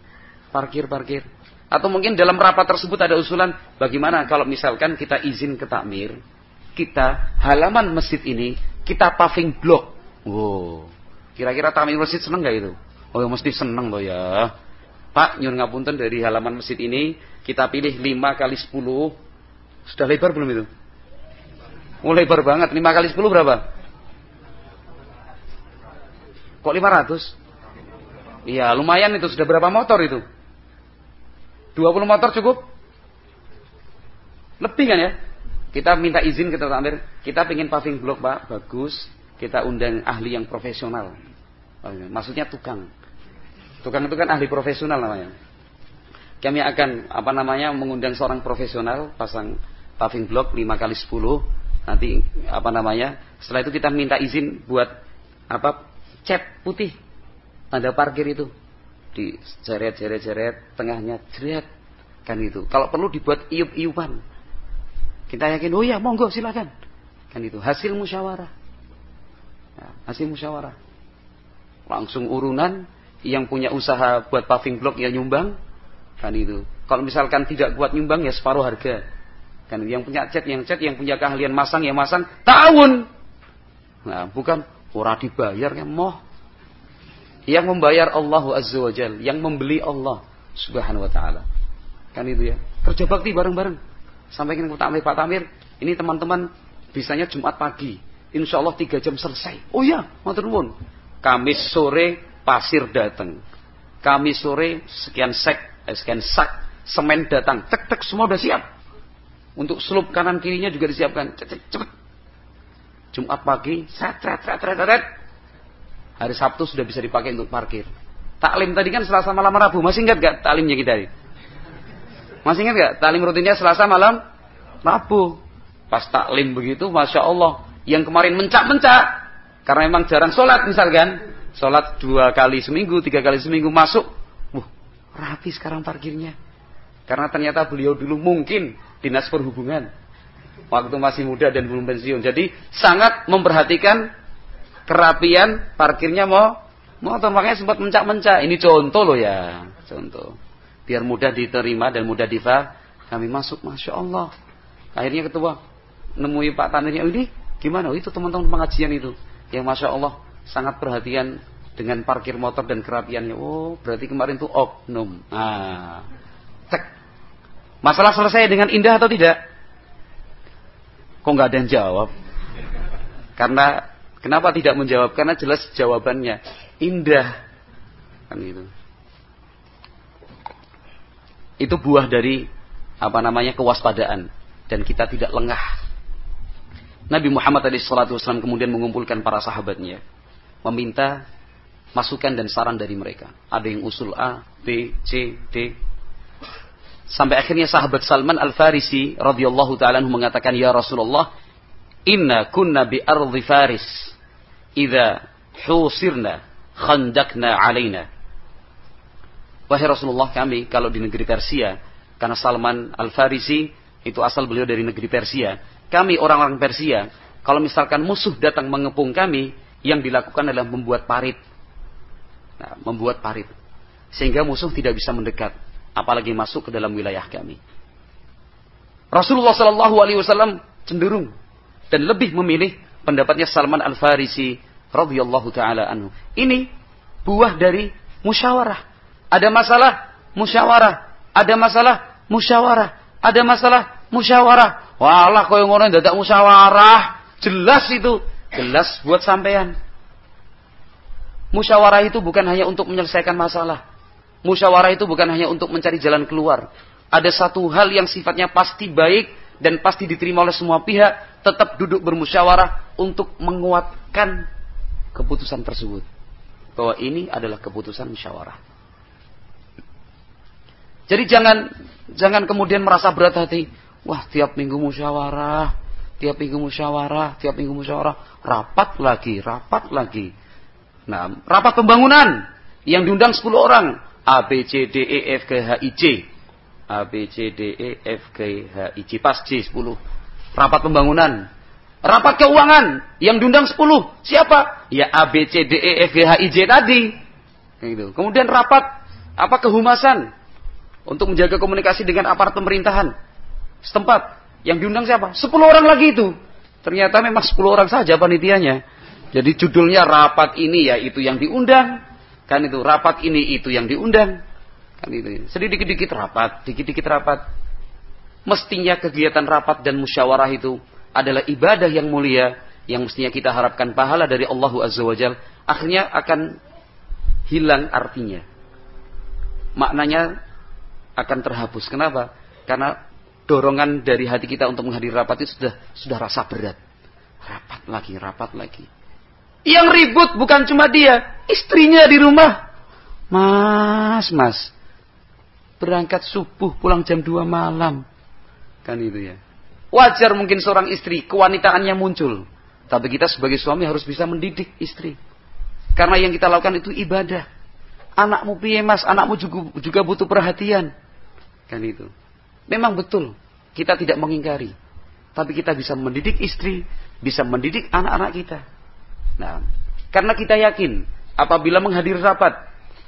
A: Parkir, parkir. Atau mungkin dalam rapat tersebut ada usulan bagaimana kalau misalkan kita izin ke takmir, kita halaman masjid ini kita paving block. Wow. Kira-kira takmir masjid seneng nggak itu? Oh mesti seneng loh ya. Pak nyun ngapunten dari halaman masjid ini kita pilih 5 kali 10 sudah lebar belum itu? Oh lebar banget. 5 kali 10 berapa? Kok 500? Iya lumayan itu. Sudah berapa motor itu? 20 motor cukup? Lebih kan ya? Kita minta izin kita tampir. Kita pengen paving block pak. Bagus. Kita undang ahli yang profesional. Oh, iya. Maksudnya tukang. Tukang itu kan ahli profesional namanya. Kami akan apa namanya mengundang seorang profesional pasang paving block 5 kali 10 nanti apa namanya setelah itu kita minta izin buat apa cat putih. Tanda parkir itu. Di jeret jeret jeret tengahnya jeret. Kan itu. Kalau perlu dibuat iup iupan kita yakin oh ya monggo silakan. Kan itu. Hasil musyawarah. Nah, hasil musyawarah. Langsung urunan yang punya usaha buat paving block ya nyumbang. Kan itu. Kalau misalkan tidak buat nyumbang ya separuh harga Kan yang punya cat yang cat, yang punya keahlian masang yang masang tahun. Nah, bukan ora dibayar kan moh. Yang membayar Allah Azza wa Jal, yang membeli Allah Subhanahu wa taala. Kan itu ya. Kerja bakti bareng-bareng. Sampaikan ke Pak Tamir, Pak Tamir, ini teman-teman bisanya Jumat pagi. Insya Allah tiga jam selesai. Oh iya, matur nuwun. Kamis sore pasir datang. Kamis sore sekian sek, eh, sekian sak semen datang. Tek tek semua udah siap. Untuk selub kanan kirinya juga disiapkan. Cepet, cepet. Jumat pagi, set, set, set. Hari Sabtu sudah bisa dipakai untuk parkir. Taklim tadi kan Selasa malam Rabu. Masih ingat gak taklimnya kita ini? Masih ingat gak? Taklim rutinnya Selasa malam Rabu. Pas taklim begitu, Masya Allah. Yang kemarin mencak-mencak. Karena memang jarang sholat misalkan. Sholat dua kali seminggu, tiga kali seminggu masuk. Wah, rapi sekarang parkirnya. Karena ternyata beliau dulu mungkin dinas perhubungan waktu masih muda dan belum pensiun. Jadi sangat memperhatikan kerapian parkirnya mau motor makanya sempat mencak-mencak. Ini contoh loh ya, contoh. Biar mudah diterima dan mudah diva, kami masuk, masya Allah. Akhirnya ketua nemui Pak Tanirnya ini gimana? Oh, itu teman-teman pengajian itu yang masya Allah sangat perhatian dengan parkir motor dan kerapiannya. Oh, berarti kemarin tuh oknum. Ah, Masalah selesai dengan indah atau tidak? Kok nggak ada yang jawab? Karena kenapa tidak menjawab? Karena jelas jawabannya indah. Kan gitu. Itu buah dari apa namanya kewaspadaan dan kita tidak lengah. Nabi Muhammad tadi salatu wasallam kemudian mengumpulkan para sahabatnya, meminta masukan dan saran dari mereka. Ada yang usul A, B, C, D, Sampai akhirnya sahabat Salman Al-Farisi radhiyallahu taala mengatakan, "Ya Rasulullah, inna kunna bi ardi Faris. Idza husirna khandakna alaina." Wahai Rasulullah, kami kalau di negeri Persia, karena Salman Al-Farisi itu asal beliau dari negeri Persia. Kami orang-orang Persia, Kalau misalkan musuh datang mengepung kami, yang dilakukan adalah membuat parit. Nah, membuat parit. Sehingga musuh tidak bisa mendekat. Apalagi masuk ke dalam wilayah kami. Rasulullah Shallallahu Alaihi Wasallam cenderung dan lebih memilih pendapatnya Salman Al Farisi radhiyallahu taala anhu. Ini buah dari musyawarah. Ada masalah musyawarah. Ada masalah musyawarah. Ada masalah musyawarah. Walah yang ngono dadak musyawarah. Jelas itu, jelas buat sampean. Musyawarah itu bukan hanya untuk menyelesaikan masalah. Musyawarah itu bukan hanya untuk mencari jalan keluar. Ada satu hal yang sifatnya pasti baik dan pasti diterima oleh semua pihak, tetap duduk bermusyawarah untuk menguatkan keputusan tersebut. Bahwa ini adalah keputusan musyawarah. Jadi jangan jangan kemudian merasa berat hati. Wah, tiap minggu musyawarah, tiap minggu musyawarah, tiap minggu musyawarah, rapat lagi, rapat lagi. Nah, rapat pembangunan yang diundang 10 orang, A B C D E F G H I J. A B C D E F G H I J pas J 10. Rapat pembangunan. Rapat keuangan yang diundang 10. Siapa? Ya A B C D E F G H I J tadi. Gitu. Kemudian rapat apa kehumasan untuk menjaga komunikasi dengan aparat pemerintahan setempat. Yang diundang siapa? Sepuluh orang lagi itu. Ternyata memang sepuluh orang saja panitianya. Jadi judulnya rapat ini ya itu yang diundang. Kan itu rapat ini itu yang diundang. Kan itu. Sedikit-dikit rapat, dikit-dikit rapat. Mestinya kegiatan rapat dan musyawarah itu adalah ibadah yang mulia yang mestinya kita harapkan pahala dari Allah Azza wa Jal, akhirnya akan hilang artinya. Maknanya akan terhapus. Kenapa? Karena dorongan dari hati kita untuk menghadiri rapat itu sudah sudah rasa berat. Rapat lagi, rapat lagi. Yang ribut bukan cuma dia, istrinya di rumah. Mas, mas. Berangkat subuh, pulang jam 2 malam. Kan itu ya. Wajar mungkin seorang istri, kewanitaannya muncul. Tapi kita sebagai suami harus bisa mendidik istri. Karena yang kita lakukan itu ibadah. Anakmu piye mas, anakmu juga, juga butuh perhatian. Kan itu. Memang betul, kita tidak mengingkari. Tapi kita bisa mendidik istri, bisa mendidik anak-anak kita. Nah, karena kita yakin apabila menghadiri rapat,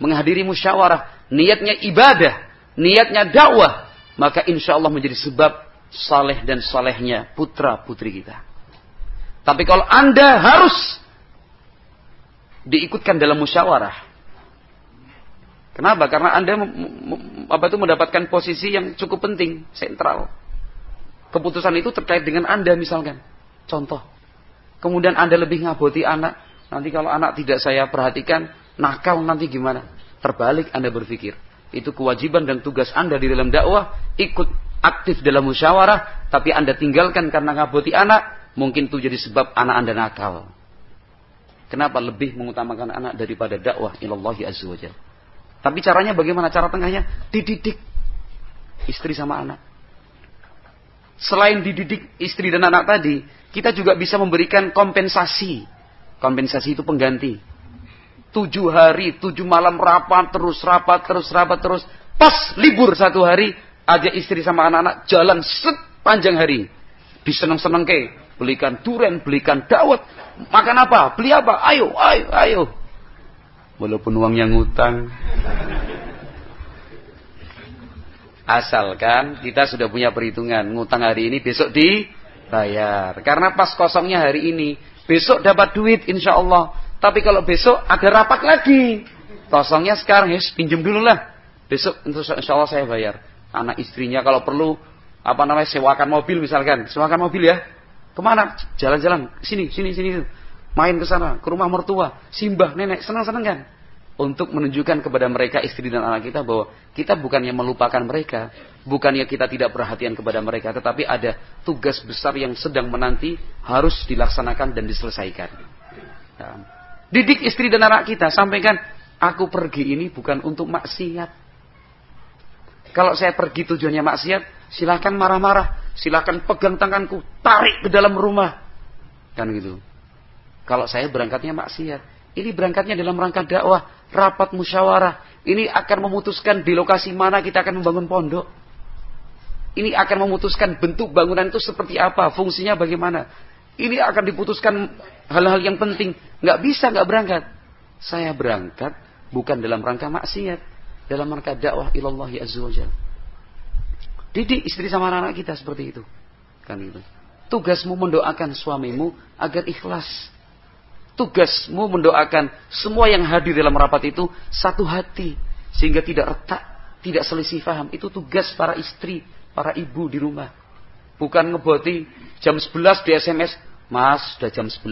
A: menghadiri musyawarah, niatnya ibadah, niatnya dakwah, maka insya Allah menjadi sebab saleh dan salehnya putra putri kita. Tapi kalau anda harus diikutkan dalam musyawarah, Kenapa? Karena Anda apa itu mendapatkan posisi yang cukup penting, sentral. Keputusan itu terkait dengan Anda misalkan. Contoh. Kemudian Anda lebih ngaboti anak. Nanti kalau anak tidak saya perhatikan, nakal nanti gimana? Terbalik Anda berpikir. Itu kewajiban dan tugas Anda di dalam dakwah. Ikut aktif dalam musyawarah. Tapi Anda tinggalkan karena ngaboti anak. Mungkin itu jadi sebab anak Anda nakal. Kenapa lebih mengutamakan anak daripada dakwah ilallahi azza wa jalla? Tapi caranya bagaimana? Cara tengahnya dididik istri sama anak. Selain dididik istri dan anak tadi, kita juga bisa memberikan kompensasi. Kompensasi itu pengganti. Tujuh hari, tujuh malam rapat terus, rapat terus, rapat terus. Pas libur satu hari, aja istri sama anak-anak jalan sepanjang hari. Diseneng-seneng ke, belikan duren, belikan dawet. Makan apa? Beli apa? Ayo, ayo, ayo. Walaupun uangnya ngutang. Asalkan kita sudah punya perhitungan. Ngutang hari ini, besok dibayar. Karena pas kosongnya hari ini. Besok dapat duit insya Allah. Tapi kalau besok ada rapat lagi. Kosongnya sekarang, ya pinjam dulu lah. Besok insya Allah saya bayar. Anak istrinya kalau perlu, apa namanya, sewakan mobil misalkan. Sewakan mobil ya. Ke mana? Jalan-jalan. Sini, sini, sini main ke sana, ke rumah mertua, simbah, nenek, senang-senang kan? Untuk menunjukkan kepada mereka istri dan anak kita bahwa kita bukannya melupakan mereka, bukannya kita tidak perhatian kepada mereka, tetapi ada tugas besar yang sedang menanti harus dilaksanakan dan diselesaikan. Nah, didik istri dan anak kita, sampaikan, aku pergi ini bukan untuk maksiat. Kalau saya pergi tujuannya maksiat, silahkan marah-marah, silahkan pegang tanganku, tarik ke dalam rumah. Kan gitu. Kalau saya berangkatnya maksiat. Ini berangkatnya dalam rangka dakwah, rapat musyawarah. Ini akan memutuskan di lokasi mana kita akan membangun pondok. Ini akan memutuskan bentuk bangunan itu seperti apa, fungsinya bagaimana. Ini akan diputuskan hal-hal yang penting. Nggak bisa nggak berangkat. Saya berangkat bukan dalam rangka maksiat, dalam rangka dakwah ilallah azza. Didik istri sama anak, -anak kita seperti itu. Kan itu. Tugasmu mendoakan suamimu agar ikhlas. Tugasmu mendoakan semua yang hadir dalam rapat itu satu hati sehingga tidak retak, tidak selisih paham. Itu tugas para istri, para ibu di rumah. Bukan ngeboti jam 11 di SMS, Mas sudah jam 11.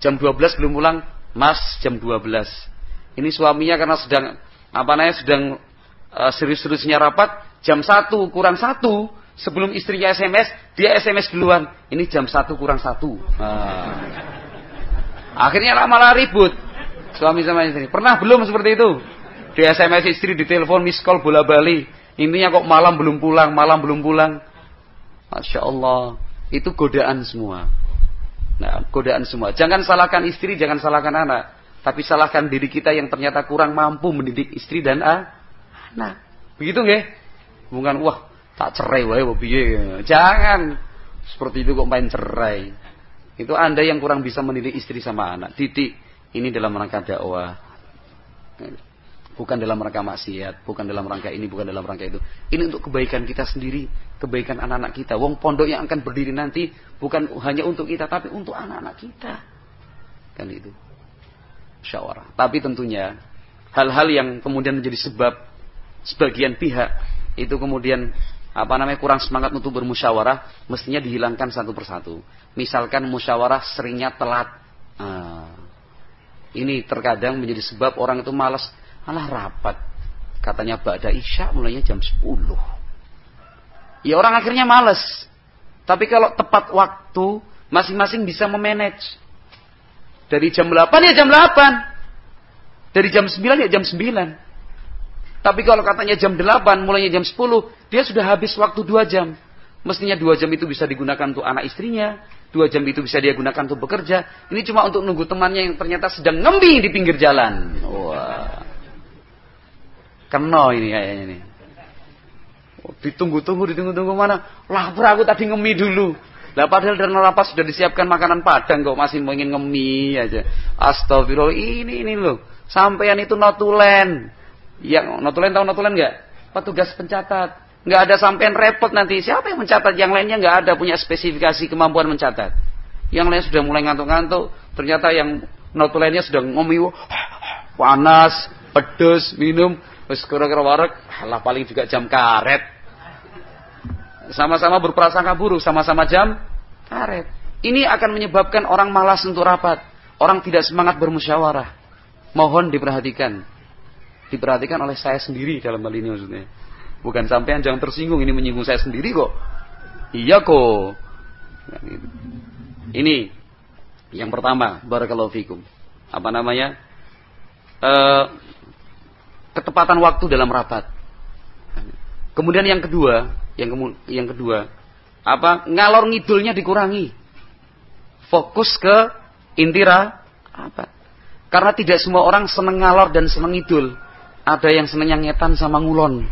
A: Jam 12 belum pulang, Mas jam 12. Ini suaminya karena sedang apa namanya sedang uh, serius-seriusnya rapat, jam 1 kurang 1 sebelum istrinya SMS, dia SMS duluan. Ini jam 1 kurang 1. Nah. Akhirnya lama malah ribut. Suami sama istri. Pernah belum seperti itu? Di SMS istri, di telepon, miss call, bola bali. Intinya kok malam belum pulang, malam belum pulang. Masya Allah. Itu godaan semua. Nah, godaan semua. Jangan salahkan istri, jangan salahkan anak. Tapi salahkan diri kita yang ternyata kurang mampu mendidik istri dan anak. Begitu nggih? Bukan wah tak cerai wae piye. Jangan seperti itu kok main cerai. Itu Anda yang kurang bisa mendidik istri sama anak. Didik ini dalam rangka dakwah. Bukan dalam rangka maksiat, bukan dalam rangka ini, bukan dalam rangka itu. Ini untuk kebaikan kita sendiri, kebaikan anak-anak kita. Wong pondok yang akan berdiri nanti bukan hanya untuk kita, tapi untuk anak-anak kita. Kan itu. Musyawarah. Tapi tentunya hal-hal yang kemudian menjadi sebab sebagian pihak itu kemudian apa namanya kurang semangat untuk bermusyawarah mestinya dihilangkan satu persatu. Misalkan musyawarah seringnya telat. Nah, ini terkadang menjadi sebab orang itu malas malah rapat. Katanya Ba'da Isya mulainya jam 10. Ya orang akhirnya malas. Tapi kalau tepat waktu masing-masing bisa memanage. Dari jam 8 ya jam 8. Dari jam 9 ya jam 9. Tapi kalau katanya jam 8, mulainya jam 10, dia sudah habis waktu 2 jam. Mestinya 2 jam itu bisa digunakan untuk anak istrinya, 2 jam itu bisa dia gunakan untuk bekerja. Ini cuma untuk nunggu temannya yang ternyata sedang ngembi di pinggir jalan. Wah. Kena ini kayaknya ini. Oh, ditunggu-tunggu, ditunggu-tunggu mana? Lapar aku tadi ngemi dulu. Lah padahal dan lapas sudah disiapkan makanan padang kok masih ingin ngemi aja. Astagfirullah, ini ini loh. Sampean itu notulen. Yang notulen tahu notulen nggak? Petugas pencatat. Nggak ada sampean repot nanti. Siapa yang mencatat? Yang lainnya nggak ada punya spesifikasi kemampuan mencatat. Yang lain sudah mulai ngantuk-ngantuk. Ternyata yang notulennya sudah ngomi panas, pedes, minum. Wis kira-kira warak, lah paling juga jam karet. Sama-sama berprasangka buruk, sama-sama jam karet. Ini akan menyebabkan orang malas untuk rapat. Orang tidak semangat bermusyawarah. Mohon diperhatikan diperhatikan oleh saya sendiri dalam hal ini maksudnya. Bukan sampean jangan tersinggung ini menyinggung saya sendiri kok. Iya kok. Ini yang pertama, barakallahu fikum. Apa namanya? E, ketepatan waktu dalam rapat. Kemudian yang kedua, yang kemu, yang kedua, apa? Ngalor ngidulnya dikurangi. Fokus ke intira apa? Karena tidak semua orang seneng ngalor dan seneng ngidul ada yang seneng ngetan sama ngulon.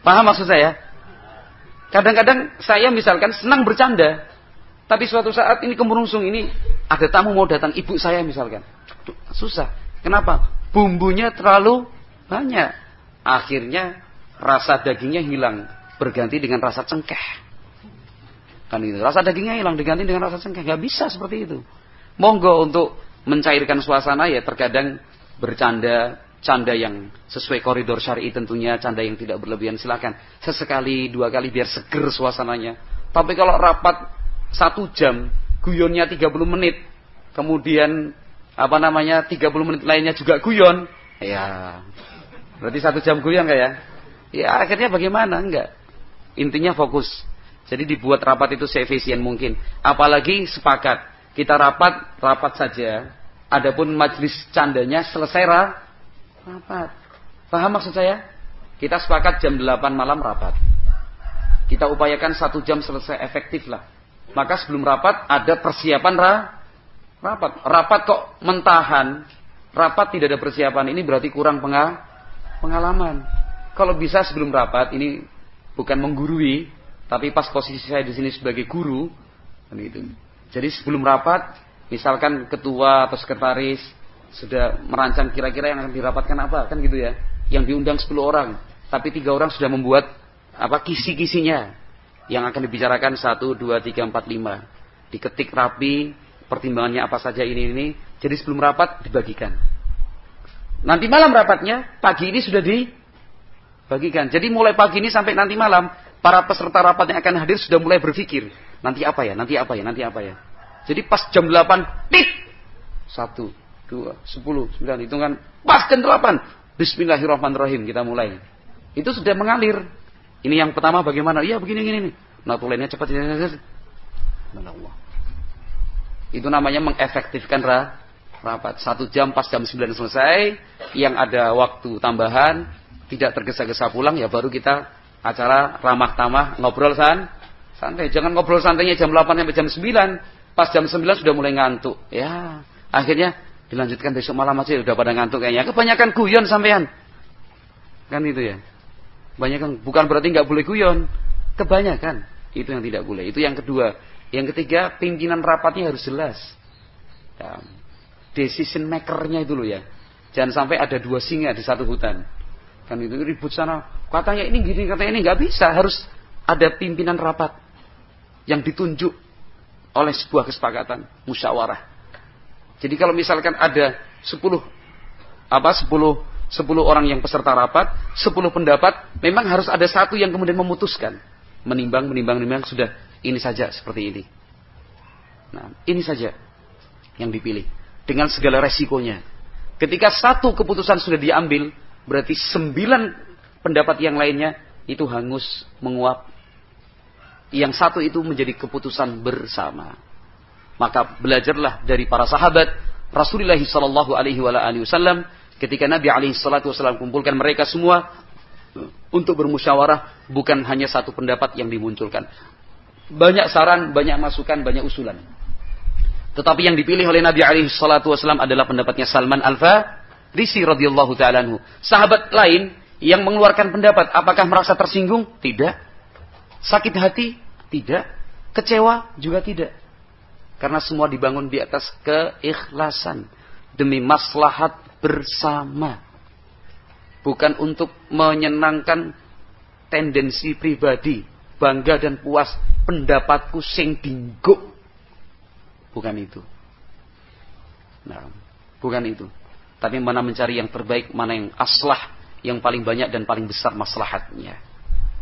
A: Paham maksud saya? Kadang-kadang saya misalkan senang bercanda, tapi suatu saat ini kemerungsung ini ada tamu mau datang ibu saya misalkan. Susah. Kenapa? Bumbunya terlalu banyak. Akhirnya rasa dagingnya hilang, berganti dengan rasa cengkeh. Kan itu. Rasa dagingnya hilang diganti dengan rasa cengkeh. Gak bisa seperti itu. Monggo untuk mencairkan suasana ya terkadang bercanda, canda yang sesuai koridor syari tentunya, canda yang tidak berlebihan silakan. Sesekali, dua kali biar seger suasananya. Tapi kalau rapat satu jam, guyonnya 30 menit, kemudian apa namanya 30 menit lainnya juga guyon, ya berarti satu jam guyon nggak ya? Ya akhirnya bagaimana? Enggak. Intinya fokus. Jadi dibuat rapat itu seefisien mungkin. Apalagi sepakat. Kita rapat, rapat saja. Adapun majlis candanya selesai rapat. Paham maksud saya? Kita sepakat jam 8 malam rapat. Kita upayakan satu jam selesai efektif lah. Maka sebelum rapat ada persiapan ra rapat. Rapat kok mentahan, rapat tidak ada persiapan. Ini berarti kurang pengalaman. Kalau bisa sebelum rapat ini bukan menggurui, Tapi pas posisi saya di sini sebagai guru, kan itu. Jadi sebelum rapat, misalkan ketua atau sekretaris sudah merancang kira-kira yang akan dirapatkan apa, kan gitu ya. Yang diundang 10 orang, tapi tiga orang sudah membuat apa kisi-kisinya. Yang akan dibicarakan satu dua tiga empat lima. Diketik rapi pertimbangannya apa saja ini ini. Jadi sebelum rapat dibagikan. Nanti malam rapatnya pagi ini sudah dibagikan. Jadi mulai pagi ini sampai nanti malam para peserta rapat yang akan hadir sudah mulai berpikir nanti apa ya nanti apa ya nanti apa ya jadi pas jam 8 tik satu dua sepuluh sembilan hitungan pas jam 8 Bismillahirrahmanirrahim kita mulai itu sudah mengalir ini yang pertama bagaimana? Iya begini gini nih. Nah tulennya cepat. Allah. Itu namanya mengefektifkan rapat. Satu jam pas jam 9 selesai. Yang ada waktu tambahan. Tidak tergesa-gesa pulang. Ya baru kita acara ramah tamah ngobrol san. Santai. Jangan ngobrol santainya jam 8 sampai jam 9. Pas jam 9 sudah mulai ngantuk. Ya akhirnya dilanjutkan besok malam aja udah pada ngantuk kayaknya. Kebanyakan guyon sampean. Kan itu ya. Kebanyakan bukan berarti nggak boleh guyon. Kebanyakan itu yang tidak boleh. Itu yang kedua. Yang ketiga, pimpinan rapatnya harus jelas. Ya, decision makernya itu loh ya. Jangan sampai ada dua singa di satu hutan. Kan itu ribut sana. Katanya ini gini, katanya ini nggak bisa. Harus ada pimpinan rapat yang ditunjuk oleh sebuah kesepakatan musyawarah. Jadi kalau misalkan ada sepuluh apa sepuluh Sepuluh orang yang peserta rapat, sepuluh pendapat, memang harus ada satu yang kemudian memutuskan. Menimbang, menimbang, menimbang, sudah ini saja seperti ini. Nah, ini saja yang dipilih. Dengan segala resikonya. Ketika satu keputusan sudah diambil, berarti sembilan pendapat yang lainnya itu hangus, menguap. Yang satu itu menjadi keputusan bersama. Maka belajarlah dari para sahabat Rasulullah Shallallahu Alaihi Wasallam ketika Nabi alaihi wasallam kumpulkan mereka semua untuk bermusyawarah bukan hanya satu pendapat yang dimunculkan. Banyak saran, banyak masukan, banyak usulan. Tetapi yang dipilih oleh Nabi alaihi wasallam adalah pendapatnya Salman Al-Farisi radhiyallahu taala Sahabat lain yang mengeluarkan pendapat apakah merasa tersinggung? Tidak. Sakit hati? Tidak. Kecewa juga tidak. Karena semua dibangun di atas keikhlasan demi maslahat bersama. Bukan untuk menyenangkan tendensi pribadi, bangga dan puas pendapatku sing dinggo. Bukan itu. Nah, bukan itu. Tapi mana mencari yang terbaik, mana yang aslah, yang paling banyak dan paling besar maslahatnya.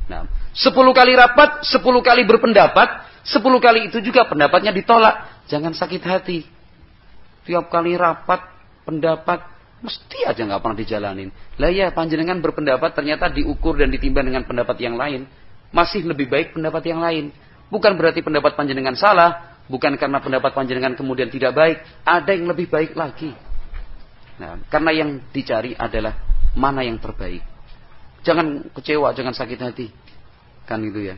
A: Nah, sepuluh kali rapat, sepuluh kali berpendapat, sepuluh kali itu juga pendapatnya ditolak. Jangan sakit hati. Tiap kali rapat, pendapat, Mesti aja nggak pernah dijalanin. Lah ya panjenengan berpendapat ternyata diukur dan ditimbang dengan pendapat yang lain. Masih lebih baik pendapat yang lain. Bukan berarti pendapat panjenengan salah. Bukan karena pendapat panjenengan kemudian tidak baik. Ada yang lebih baik lagi. Nah, karena yang dicari adalah mana yang terbaik. Jangan kecewa, jangan sakit hati. Kan gitu ya.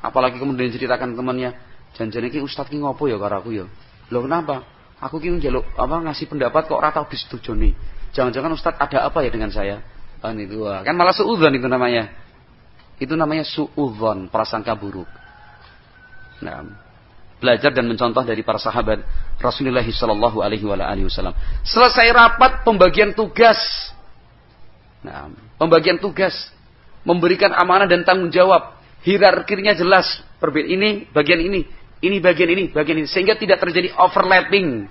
A: Apalagi kemudian ceritakan temannya, janjian ini ustadz ki ngopo ya karo aku ya. Loh kenapa? Aku ki njaluk apa ngasih pendapat kok ora tau disetujoni. Jangan-jangan Ustadz ada apa ya dengan saya? Kan itu kan malah suudzon itu namanya. Itu namanya suudzon, prasangka buruk. Nah, belajar dan mencontoh dari para sahabat Rasulullah Shallallahu Alaihi Wasallam. Selesai rapat pembagian tugas. Nah, pembagian tugas memberikan amanah dan tanggung jawab. Hierarkinya jelas. Perbedaan ini bagian ini, ini bagian ini, bagian ini sehingga tidak terjadi overlapping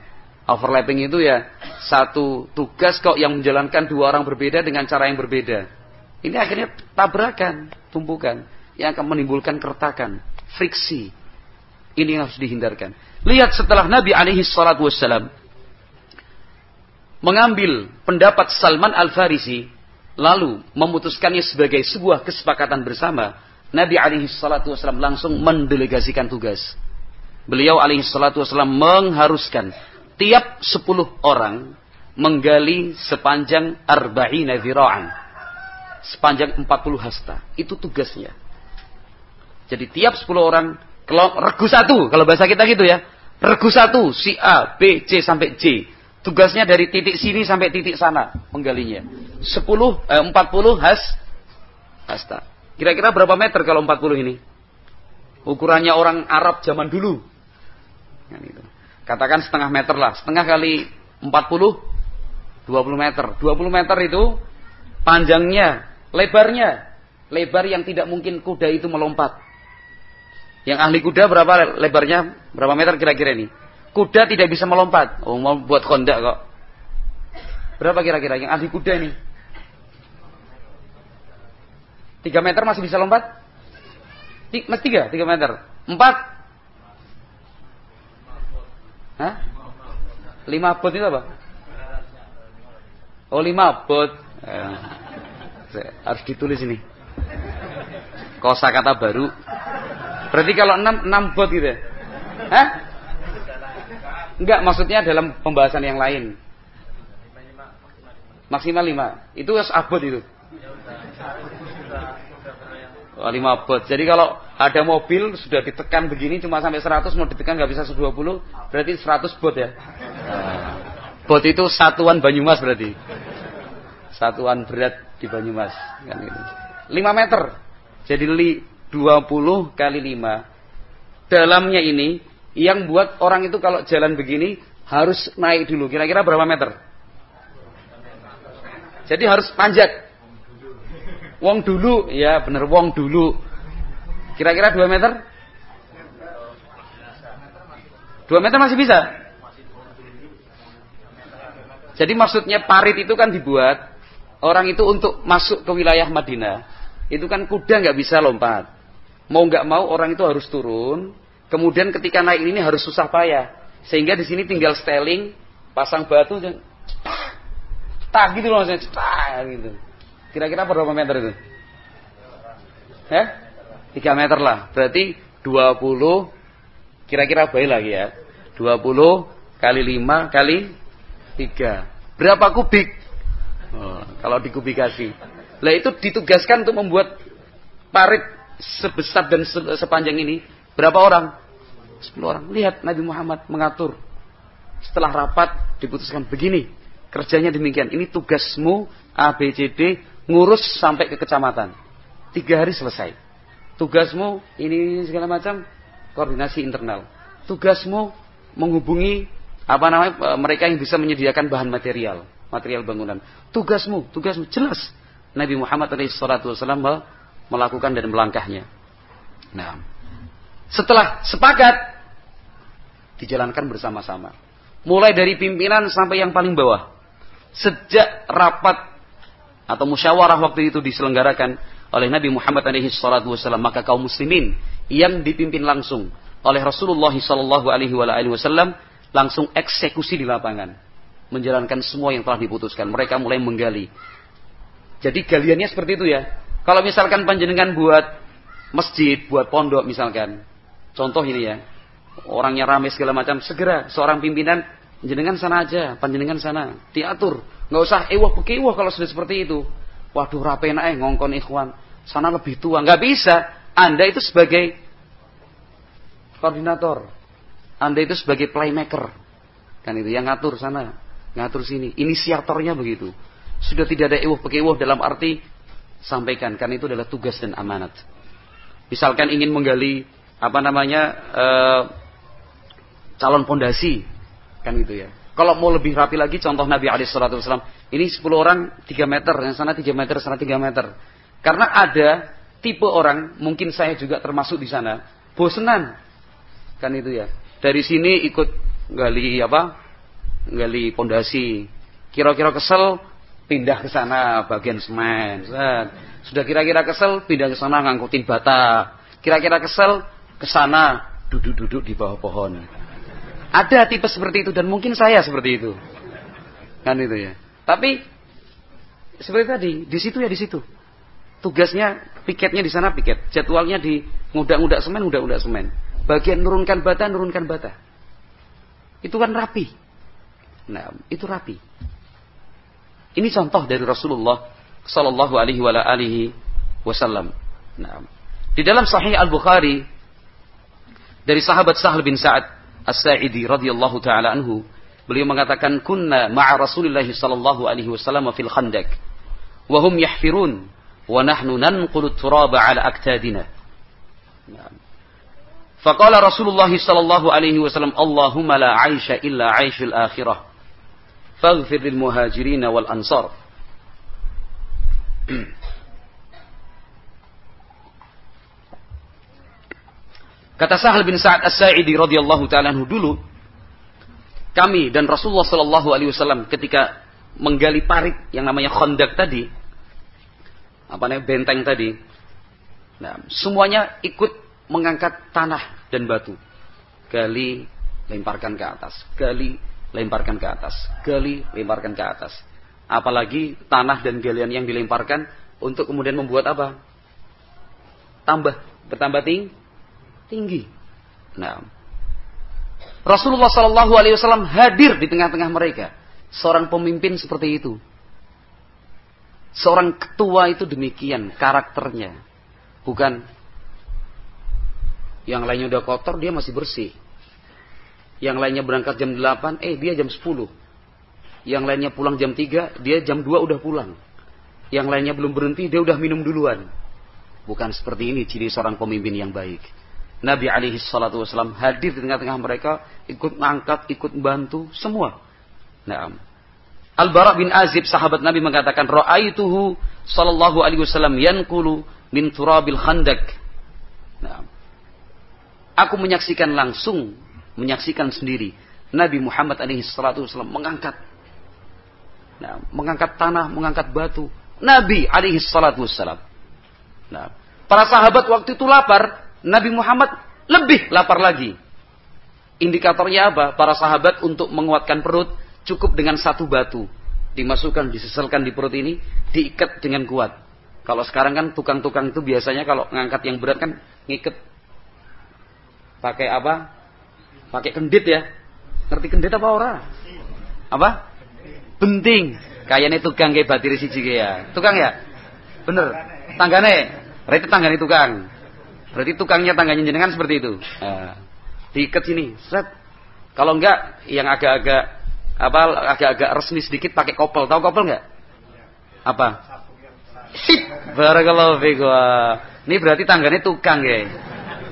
A: Overlapping itu ya satu tugas kok yang menjalankan dua orang berbeda dengan cara yang berbeda. Ini akhirnya tabrakan, tumpukan yang akan menimbulkan keretakan, friksi. Ini yang harus dihindarkan. Lihat setelah Nabi alaihi salatu wassalam mengambil pendapat Salman Al-Farisi lalu memutuskannya sebagai sebuah kesepakatan bersama, Nabi alaihi salatu wassalam langsung mendelegasikan tugas. Beliau alaihi salatu wassalam mengharuskan tiap sepuluh orang menggali sepanjang arba'ina zira'an. Sepanjang empat puluh hasta. Itu tugasnya. Jadi tiap sepuluh orang, kalau regu satu, kalau bahasa kita gitu ya. Regu satu, si A, B, C sampai J. Tugasnya dari titik sini sampai titik sana menggalinya. Sepuluh, eh, empat puluh has, hasta. Kira-kira berapa meter kalau empat puluh ini? Ukurannya orang Arab zaman dulu. Kan. Katakan setengah meter lah. Setengah kali 40, 20 meter. 20 meter itu panjangnya, lebarnya. Lebar yang tidak mungkin kuda itu melompat. Yang ahli kuda berapa lebarnya? Berapa meter kira-kira ini? Kuda tidak bisa melompat. Oh, mau buat kondak kok. Berapa kira-kira yang ahli kuda ini? 3 meter masih bisa lompat? Mas tiga, tiga meter. Empat. Hah? Lima bot itu apa? Oh lima bot. Eh, harus ditulis ini. Kosa kata baru. Berarti kalau enam, enam bot gitu ya? Hah? Enggak, maksudnya dalam pembahasan yang lain. Maksimal lima. Itu abot itu. Oh, lima bot. Jadi kalau ada mobil sudah ditekan begini cuma sampai 100 mau ditekan nggak bisa 120 berarti 100 bot ya. Bot itu satuan Banyumas berarti. Satuan berat di Banyumas kan gitu. 5 meter. Jadi li 20 kali 5. Dalamnya ini yang buat orang itu kalau jalan begini harus naik dulu. Kira-kira berapa meter? Jadi harus panjat. Wong dulu, ya bener wong dulu. Kira-kira 2 meter? 2 meter masih bisa? Jadi maksudnya parit itu kan dibuat orang itu untuk masuk ke wilayah Madinah. Itu kan kuda nggak bisa lompat. Mau nggak mau orang itu harus turun. Kemudian ketika naik ini harus susah payah. Sehingga di sini tinggal styling, pasang batu, tak gitu loh maksudnya, tak gitu. Kira-kira berapa meter itu? Ya? 3 meter lah. Berarti 20 kira-kira baik lagi ya. 20 kali 5 kali 3. Berapa kubik? Oh, kalau dikubikasi. Lah itu ditugaskan untuk membuat parit sebesar dan sepanjang ini. Berapa orang? 10 orang. Lihat Nabi Muhammad mengatur. Setelah rapat diputuskan begini. Kerjanya demikian. Ini tugasmu ABCD ngurus sampai ke kecamatan. Tiga hari selesai. Tugasmu ini segala macam koordinasi internal. Tugasmu menghubungi apa namanya e, mereka yang bisa menyediakan bahan material, material bangunan. Tugasmu, tugasmu jelas. Nabi Muhammad SAW melakukan dan melangkahnya. Nah, setelah sepakat dijalankan bersama-sama. Mulai dari pimpinan sampai yang paling bawah. Sejak rapat atau musyawarah waktu itu diselenggarakan oleh Nabi Muhammad alaihi salatu wasallam maka kaum muslimin yang dipimpin langsung oleh Rasulullah sallallahu alaihi wasallam langsung eksekusi di lapangan menjalankan semua yang telah diputuskan mereka mulai menggali jadi galiannya seperti itu ya kalau misalkan panjenengan buat masjid buat pondok misalkan contoh ini ya orangnya ramai segala macam segera seorang pimpinan jenengan sana aja panjenengan sana diatur Nggak usah ewah bekewah kalau sudah seperti itu. Waduh rapi eh ngongkon ikhwan. Sana lebih tua. Nggak bisa. Anda itu sebagai koordinator. Anda itu sebagai playmaker. Kan itu yang ngatur sana. Ngatur sini. Inisiatornya begitu. Sudah tidak ada ewah bekewah dalam arti sampaikan. Karena itu adalah tugas dan amanat. Misalkan ingin menggali apa namanya eh, calon pondasi kan gitu ya kalau mau lebih rapi lagi, contoh Nabi Alaihissalam, ini 10 orang 3 meter, yang sana 3 meter, sana 3 meter. Karena ada tipe orang, mungkin saya juga termasuk di sana, bosenan. Kan itu ya. Dari sini ikut gali apa? Gali pondasi. Kira-kira kesel, pindah ke sana bagian semen. Sudah kira-kira kesel, pindah ke sana ngangkutin bata. Kira-kira kesel, ke sana duduk-duduk di bawah pohon. Ada tipe seperti itu dan mungkin saya seperti itu. Kan itu ya. Tapi seperti tadi, di situ ya di situ. Tugasnya piketnya di sana piket, jadwalnya di ngudak-ngudak semen, ngudak-ngudak semen. Bagian nurunkan bata, nurunkan bata. Itu kan rapi. Nah, itu rapi. Ini contoh dari Rasulullah sallallahu alaihi wa alihi wasallam. Nah, di dalam Sahih Al-Bukhari dari sahabat Sahal bin Sa'ad As-Sa'idi radhiyallahu taala anhu beliau mengatakan kunna ma'a Rasulillah sallallahu alaihi wasallam fil khandaq wa hum yahfirun wa nahnu nanqulu turaba ala aktadina. Faqala Rasulullah sallallahu alaihi wasallam, "Allahumma la 'aisha illa 'aishul akhirah. Faghfir lil muhajirin wal ansar." Kata Sahal bin Sa'ad As-Sa'idi radhiyallahu taala dulu kami dan Rasulullah sallallahu alaihi wasallam ketika menggali parit yang namanya Khandaq tadi apa namanya benteng tadi nah, semuanya ikut mengangkat tanah dan batu. Gali lemparkan ke atas. Gali lemparkan ke atas. Gali lemparkan ke atas. Apalagi tanah dan galian yang dilemparkan untuk kemudian membuat apa? Tambah bertambah tinggi tinggi. Nah, Rasulullah Shallallahu Alaihi Wasallam hadir di tengah-tengah mereka. Seorang pemimpin seperti itu. Seorang ketua itu demikian karakternya. Bukan yang lainnya udah kotor, dia masih bersih. Yang lainnya berangkat jam 8, eh dia jam 10. Yang lainnya pulang jam 3, dia jam 2 udah pulang. Yang lainnya belum berhenti, dia udah minum duluan. Bukan seperti ini ciri seorang pemimpin yang baik. Nabi alaihi salatu wasallam hadir di tengah-tengah mereka, ikut mengangkat, ikut bantu semua. Nah, Al-Bara bin Azib sahabat Nabi mengatakan, "Ra'aituhu sallallahu alaihi wasallam yanqulu min turabil khandak." Nah, aku menyaksikan langsung, menyaksikan sendiri Nabi Muhammad alaihi salatu wasallam mengangkat nah, mengangkat tanah, mengangkat batu. Nabi alaihi salatu wasallam. Nah, para sahabat waktu itu lapar, Nabi Muhammad lebih lapar lagi. Indikatornya apa? Para sahabat untuk menguatkan perut cukup dengan satu batu. Dimasukkan, diseselkan di perut ini, diikat dengan kuat. Kalau sekarang kan tukang-tukang itu biasanya kalau ngangkat yang berat kan ngikat pakai apa? Pakai kendit ya. Ngerti kendit apa ora? Apa? Penting. Kayaknya tukang kayak batir siji ya. Tukang ya? Bener. Tanggane. Berarti tanggane tukang. Berarti tukangnya tangganya jenengan seperti itu. Nah, diikat sini, set. Kalau enggak, yang agak-agak apa agak-agak resmi sedikit pakai kopel. Tahu kopel enggak? Apa? Sip. Barakallahu fiik. Ini berarti tangganya tukang ya.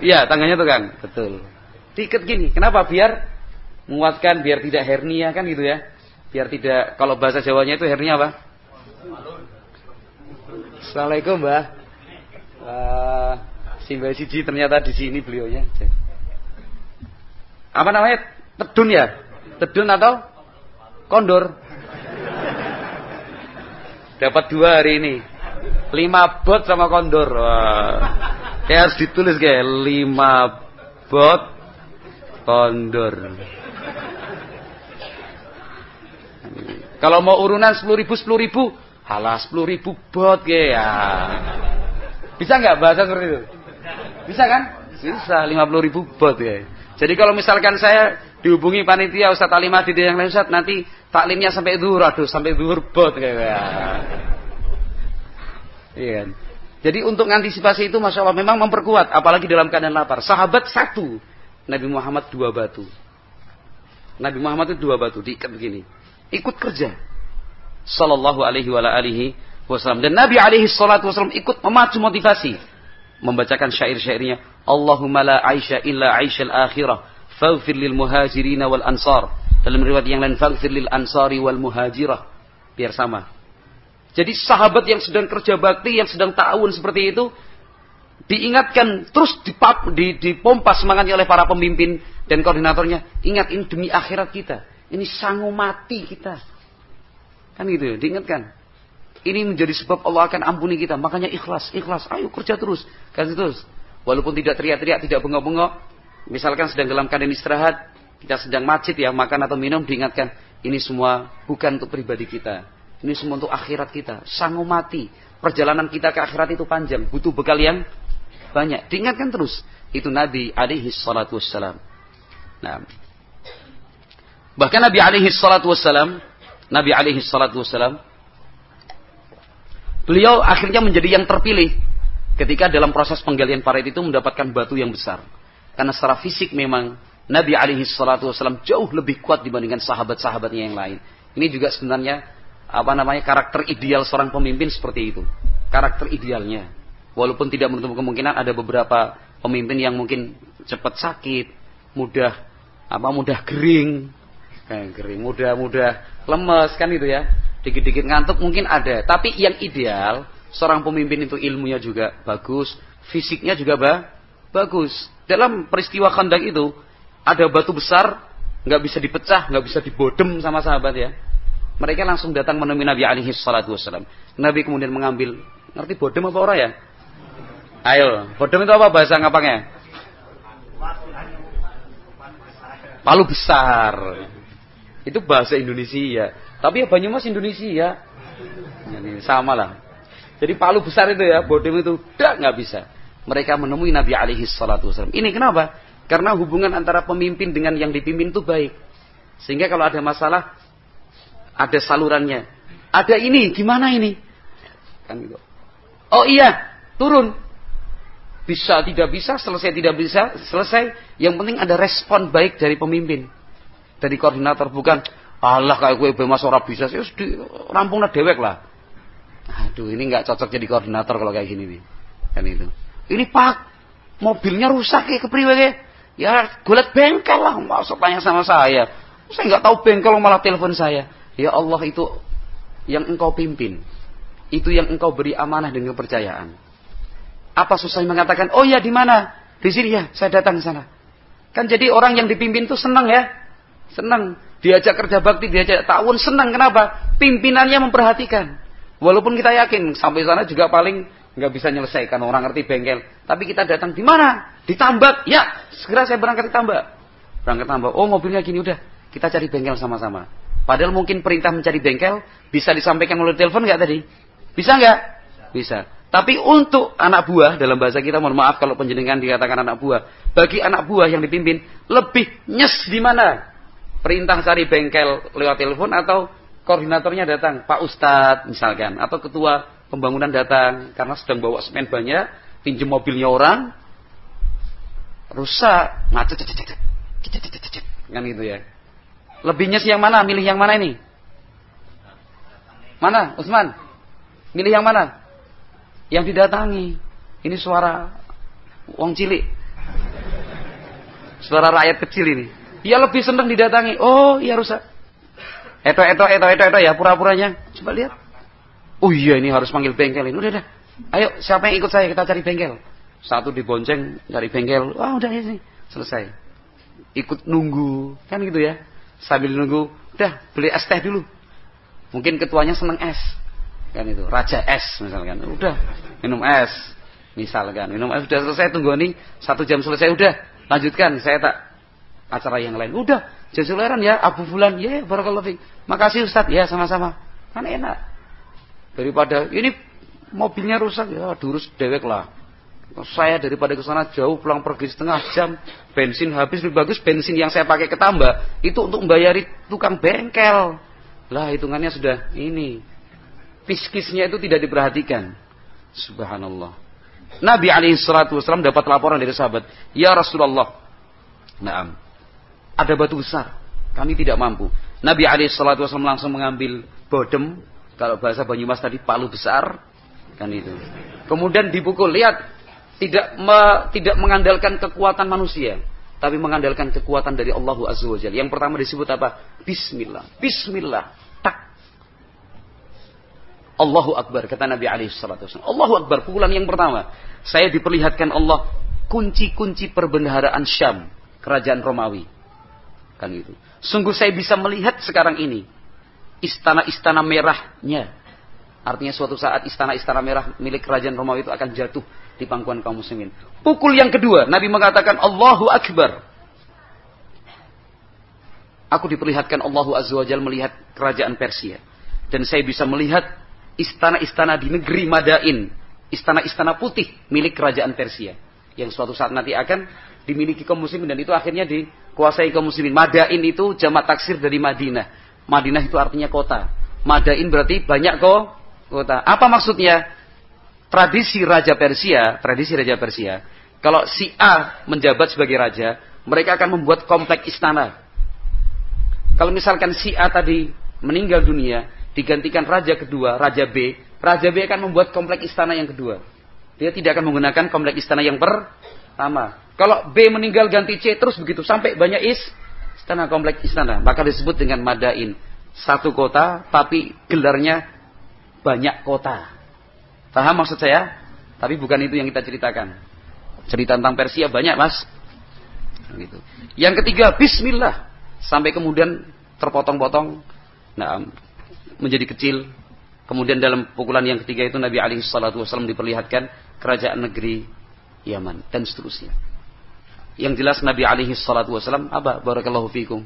A: Iya, tangganya tukang. Betul. Diikat gini. Kenapa? Biar menguatkan, biar tidak hernia kan gitu ya. Biar tidak kalau bahasa Jawanya itu hernia apa? Assalamualaikum, Mbah. Uh, Simba Siji ternyata di sini beliaunya. Apa namanya? Tedun ya? Tedun atau kondor? Dapat dua hari ini. Lima bot sama kondor. Wah. Kayak harus ditulis kayak lima bot kondor. Kalau mau urunan sepuluh ribu, sepuluh ribu, halah sepuluh ribu bot ya. Bisa nggak bahasa seperti itu? Bisa kan? Bisa 50 ribu bot ya. Jadi kalau misalkan saya dihubungi panitia Ustaz Alimah di yang lain Ustaz nanti taklimnya sampai duhur aduh sampai duhur bot kayak ya. Iya kan? Jadi untuk antisipasi itu Masya Allah memang memperkuat apalagi dalam keadaan lapar. Sahabat satu, Nabi Muhammad dua batu. Nabi Muhammad itu dua batu diikat begini. Ikut kerja. Sallallahu alaihi wa alihi wasallam. Dan Nabi alaihi salatu wasallam ikut memacu motivasi membacakan syair-syairnya Allahumma la aisha illa aishal akhirah faghfir lil muhajirin wal ansar. Dalam riwayat yang lain faghfir lil ansari wal muhajirah. Biar sama. Jadi sahabat yang sedang kerja bakti yang sedang ta'awun seperti itu diingatkan terus dipap, dipompa semangatnya oleh para pemimpin dan koordinatornya ingat ini demi akhirat kita. Ini sanggup mati kita. Kan gitu diingatkan ini menjadi sebab Allah akan ampuni kita. Makanya ikhlas, ikhlas. Ayo kerja terus. Kasih terus. Walaupun tidak teriak-teriak, tidak bengok-bengok. Misalkan sedang dalam keadaan istirahat. Kita sedang macet ya, makan atau minum. Diingatkan, ini semua bukan untuk pribadi kita. Ini semua untuk akhirat kita. Sanggup mati. Perjalanan kita ke akhirat itu panjang. Butuh bekal yang banyak. Diingatkan terus. Itu Nabi alaihi salatu wassalam. Nah. Bahkan Nabi alaihi salatu wassalam. Nabi alaihi salatu wassalam Beliau akhirnya menjadi yang terpilih ketika dalam proses penggalian parit itu mendapatkan batu yang besar. Karena secara fisik memang Nabi alaihi salatu wasallam jauh lebih kuat dibandingkan sahabat-sahabatnya yang lain. Ini juga sebenarnya apa namanya karakter ideal seorang pemimpin seperti itu. Karakter idealnya. Walaupun tidak menutup kemungkinan ada beberapa pemimpin yang mungkin cepat sakit, mudah apa mudah kering, eh, kering, mudah-mudah lemes kan itu ya. Dikit-dikit ngantuk mungkin ada, tapi yang ideal seorang pemimpin itu ilmunya juga bagus, fisiknya juga ba bagus. Dalam peristiwa kandang itu ada batu besar nggak bisa dipecah, nggak bisa dibodem sama sahabat ya. Mereka langsung datang menemui Nabi alaihi salatu wasallam. Nabi kemudian mengambil, ngerti bodem apa orang ya? Ayo, bodem itu apa bahasa ngapangnya? Palu besar. Itu bahasa Indonesia. Tapi ya Banyumas Indonesia. Jadi sama lah. Jadi palu besar itu ya, bodem itu tidak nggak bisa. Mereka menemui Nabi alaihi salatu wasallam. Ini kenapa? Karena hubungan antara pemimpin dengan yang dipimpin itu baik. Sehingga kalau ada masalah, ada salurannya. Ada ini, gimana ini? Kan gitu. Oh iya, turun. Bisa, tidak bisa, selesai, tidak bisa, selesai. Yang penting ada respon baik dari pemimpin. Dari koordinator, bukan, Allah kayak gue bemas orang bisa, sih, rampungnya dewek lah. Aduh, ini nggak cocok jadi koordinator kalau kayak gini nih. Kan itu. Ini pak, mobilnya rusak ya kepriwe ya. Ya gulat bengkel lah, masuk tanya sama saya. Saya nggak tahu bengkel malah telepon saya. Ya Allah itu yang engkau pimpin. Itu yang engkau beri amanah dengan kepercayaan. Apa susah mengatakan, oh ya di mana? Di sini ya, saya datang sana. Kan jadi orang yang dipimpin itu senang ya. Senang. Diajak kerja bakti, diajak tahun senang. Kenapa? Pimpinannya memperhatikan. Walaupun kita yakin sampai sana juga paling nggak bisa menyelesaikan orang ngerti bengkel. Tapi kita datang di mana? Di tambak. Ya, segera saya berangkat di tambak. Berangkat tambak. Oh mobilnya gini udah. Kita cari bengkel sama-sama. Padahal mungkin perintah mencari bengkel bisa disampaikan melalui telepon nggak tadi? Bisa nggak? Bisa. Tapi untuk anak buah dalam bahasa kita mohon maaf kalau penjenengan dikatakan anak buah. Bagi anak buah yang dipimpin lebih nyes di mana? Perintah cari bengkel lewat telepon atau koordinatornya datang, Pak Ustadz misalkan atau ketua pembangunan datang karena sedang bawa semen banyak, pinjam mobilnya orang, rusak, macet, kan gitu ya. Lebihnya sih yang mana? Milih yang mana ini? Mana, Usman? Milih yang mana? Yang didatangi. Ini suara wong cilik. Suara rakyat kecil ini. Ia lebih senang didatangi. Oh, iya rusak. Eto, eto, eto, eto, eto ya pura-puranya. Coba lihat. Oh iya ini harus panggil bengkel ini. Udah dah. Ayo siapa yang ikut saya kita cari bengkel. Satu dibonceng cari bengkel. Wah udah ini selesai. Ikut nunggu kan gitu ya. Sambil nunggu, udah beli es teh dulu. Mungkin ketuanya seneng es. Kan itu, raja es misalkan. Udah minum es. Misalkan minum es sudah selesai tunggu nih satu jam selesai udah lanjutkan saya tak acara yang lain. Udah jasuleran ya Abu Fulan ya yeah, barakallahu Makasih Ustaz ya sama-sama. Kan enak. Daripada ini mobilnya rusak ya durus dewek lah. Saya daripada ke sana jauh pulang pergi setengah jam, bensin habis lebih bagus bensin yang saya pakai ketambah itu untuk membayari tukang bengkel. Lah hitungannya sudah ini. Piskisnya itu tidak diperhatikan. Subhanallah. Nabi alaihi salatu dapat laporan dari sahabat, "Ya Rasulullah, Naam. Ada batu besar. Kami tidak mampu." Nabi alaihi salatu wasallam langsung mengambil bodem kalau bahasa Banyumas tadi palu besar kan itu. Kemudian dipukul. Lihat, tidak me, tidak mengandalkan kekuatan manusia, tapi mengandalkan kekuatan dari Allah Azza wa Yang pertama disebut apa? Bismillah. Bismillah. Tak. Allahu Akbar kata Nabi alaihi salatu wasallam. Allahu Akbar pukulan yang pertama. Saya diperlihatkan Allah kunci-kunci perbendaharaan Syam, kerajaan Romawi. Kan itu. Sungguh saya bisa melihat sekarang ini istana-istana merahnya. Artinya suatu saat istana-istana merah milik kerajaan Romawi itu akan jatuh di pangkuan kaum muslimin. Pukul yang kedua, Nabi mengatakan Allahu Akbar. Aku diperlihatkan Allahu Azza wa Jal melihat kerajaan Persia. Dan saya bisa melihat istana-istana di negeri Madain. Istana-istana putih milik kerajaan Persia. Yang suatu saat nanti akan dimiliki kaum muslimin. Dan itu akhirnya dikuasai kaum muslimin. Madain itu jamak taksir dari Madinah Madinah itu artinya kota. Madain berarti banyak kok kota. Apa maksudnya? Tradisi Raja Persia, tradisi Raja Persia, kalau si A menjabat sebagai raja, mereka akan membuat komplek istana. Kalau misalkan si A tadi meninggal dunia, digantikan raja kedua, raja B, raja B akan membuat komplek istana yang kedua. Dia tidak akan menggunakan komplek istana yang per sama. Kalau B meninggal ganti C terus begitu sampai banyak is istana kompleks istana, maka disebut dengan madain. Satu kota tapi gelarnya banyak kota. Paham maksud saya? Tapi bukan itu yang kita ceritakan. Cerita tentang Persia banyak, Mas. Gitu. Yang ketiga, bismillah. Sampai kemudian terpotong-potong. Nah, menjadi kecil. Kemudian dalam pukulan yang ketiga itu Nabi alaihi wasallam diperlihatkan kerajaan negeri Yaman dan seterusnya. Yang jelas Nabi alaihi salatu wasallam apa? Barakallahu fikum.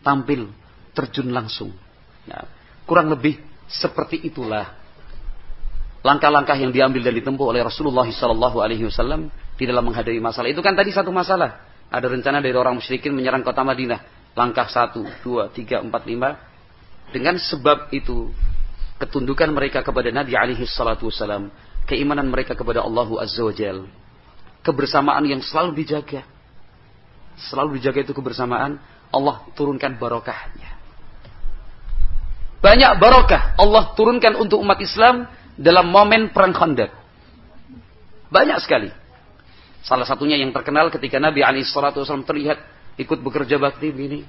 A: Tampil, terjun langsung. Ya, kurang lebih seperti itulah langkah-langkah yang diambil dan ditempuh oleh Rasulullah sallallahu alaihi wasallam di dalam menghadapi masalah. Itu kan tadi satu masalah. Ada rencana dari orang musyrikin menyerang kota Madinah. Langkah satu, dua, tiga, empat, lima. Dengan sebab itu, ketundukan mereka kepada Nabi alaihi salatu wasallam, keimanan mereka kepada Allah azza wa jalla kebersamaan yang selalu dijaga. Selalu dijaga itu kebersamaan, Allah turunkan barokahnya. Banyak barokah Allah turunkan untuk umat Islam dalam momen perang Khandaq. Banyak sekali. Salah satunya yang terkenal ketika Nabi Ali Wasallam terlihat ikut bekerja bakti ini.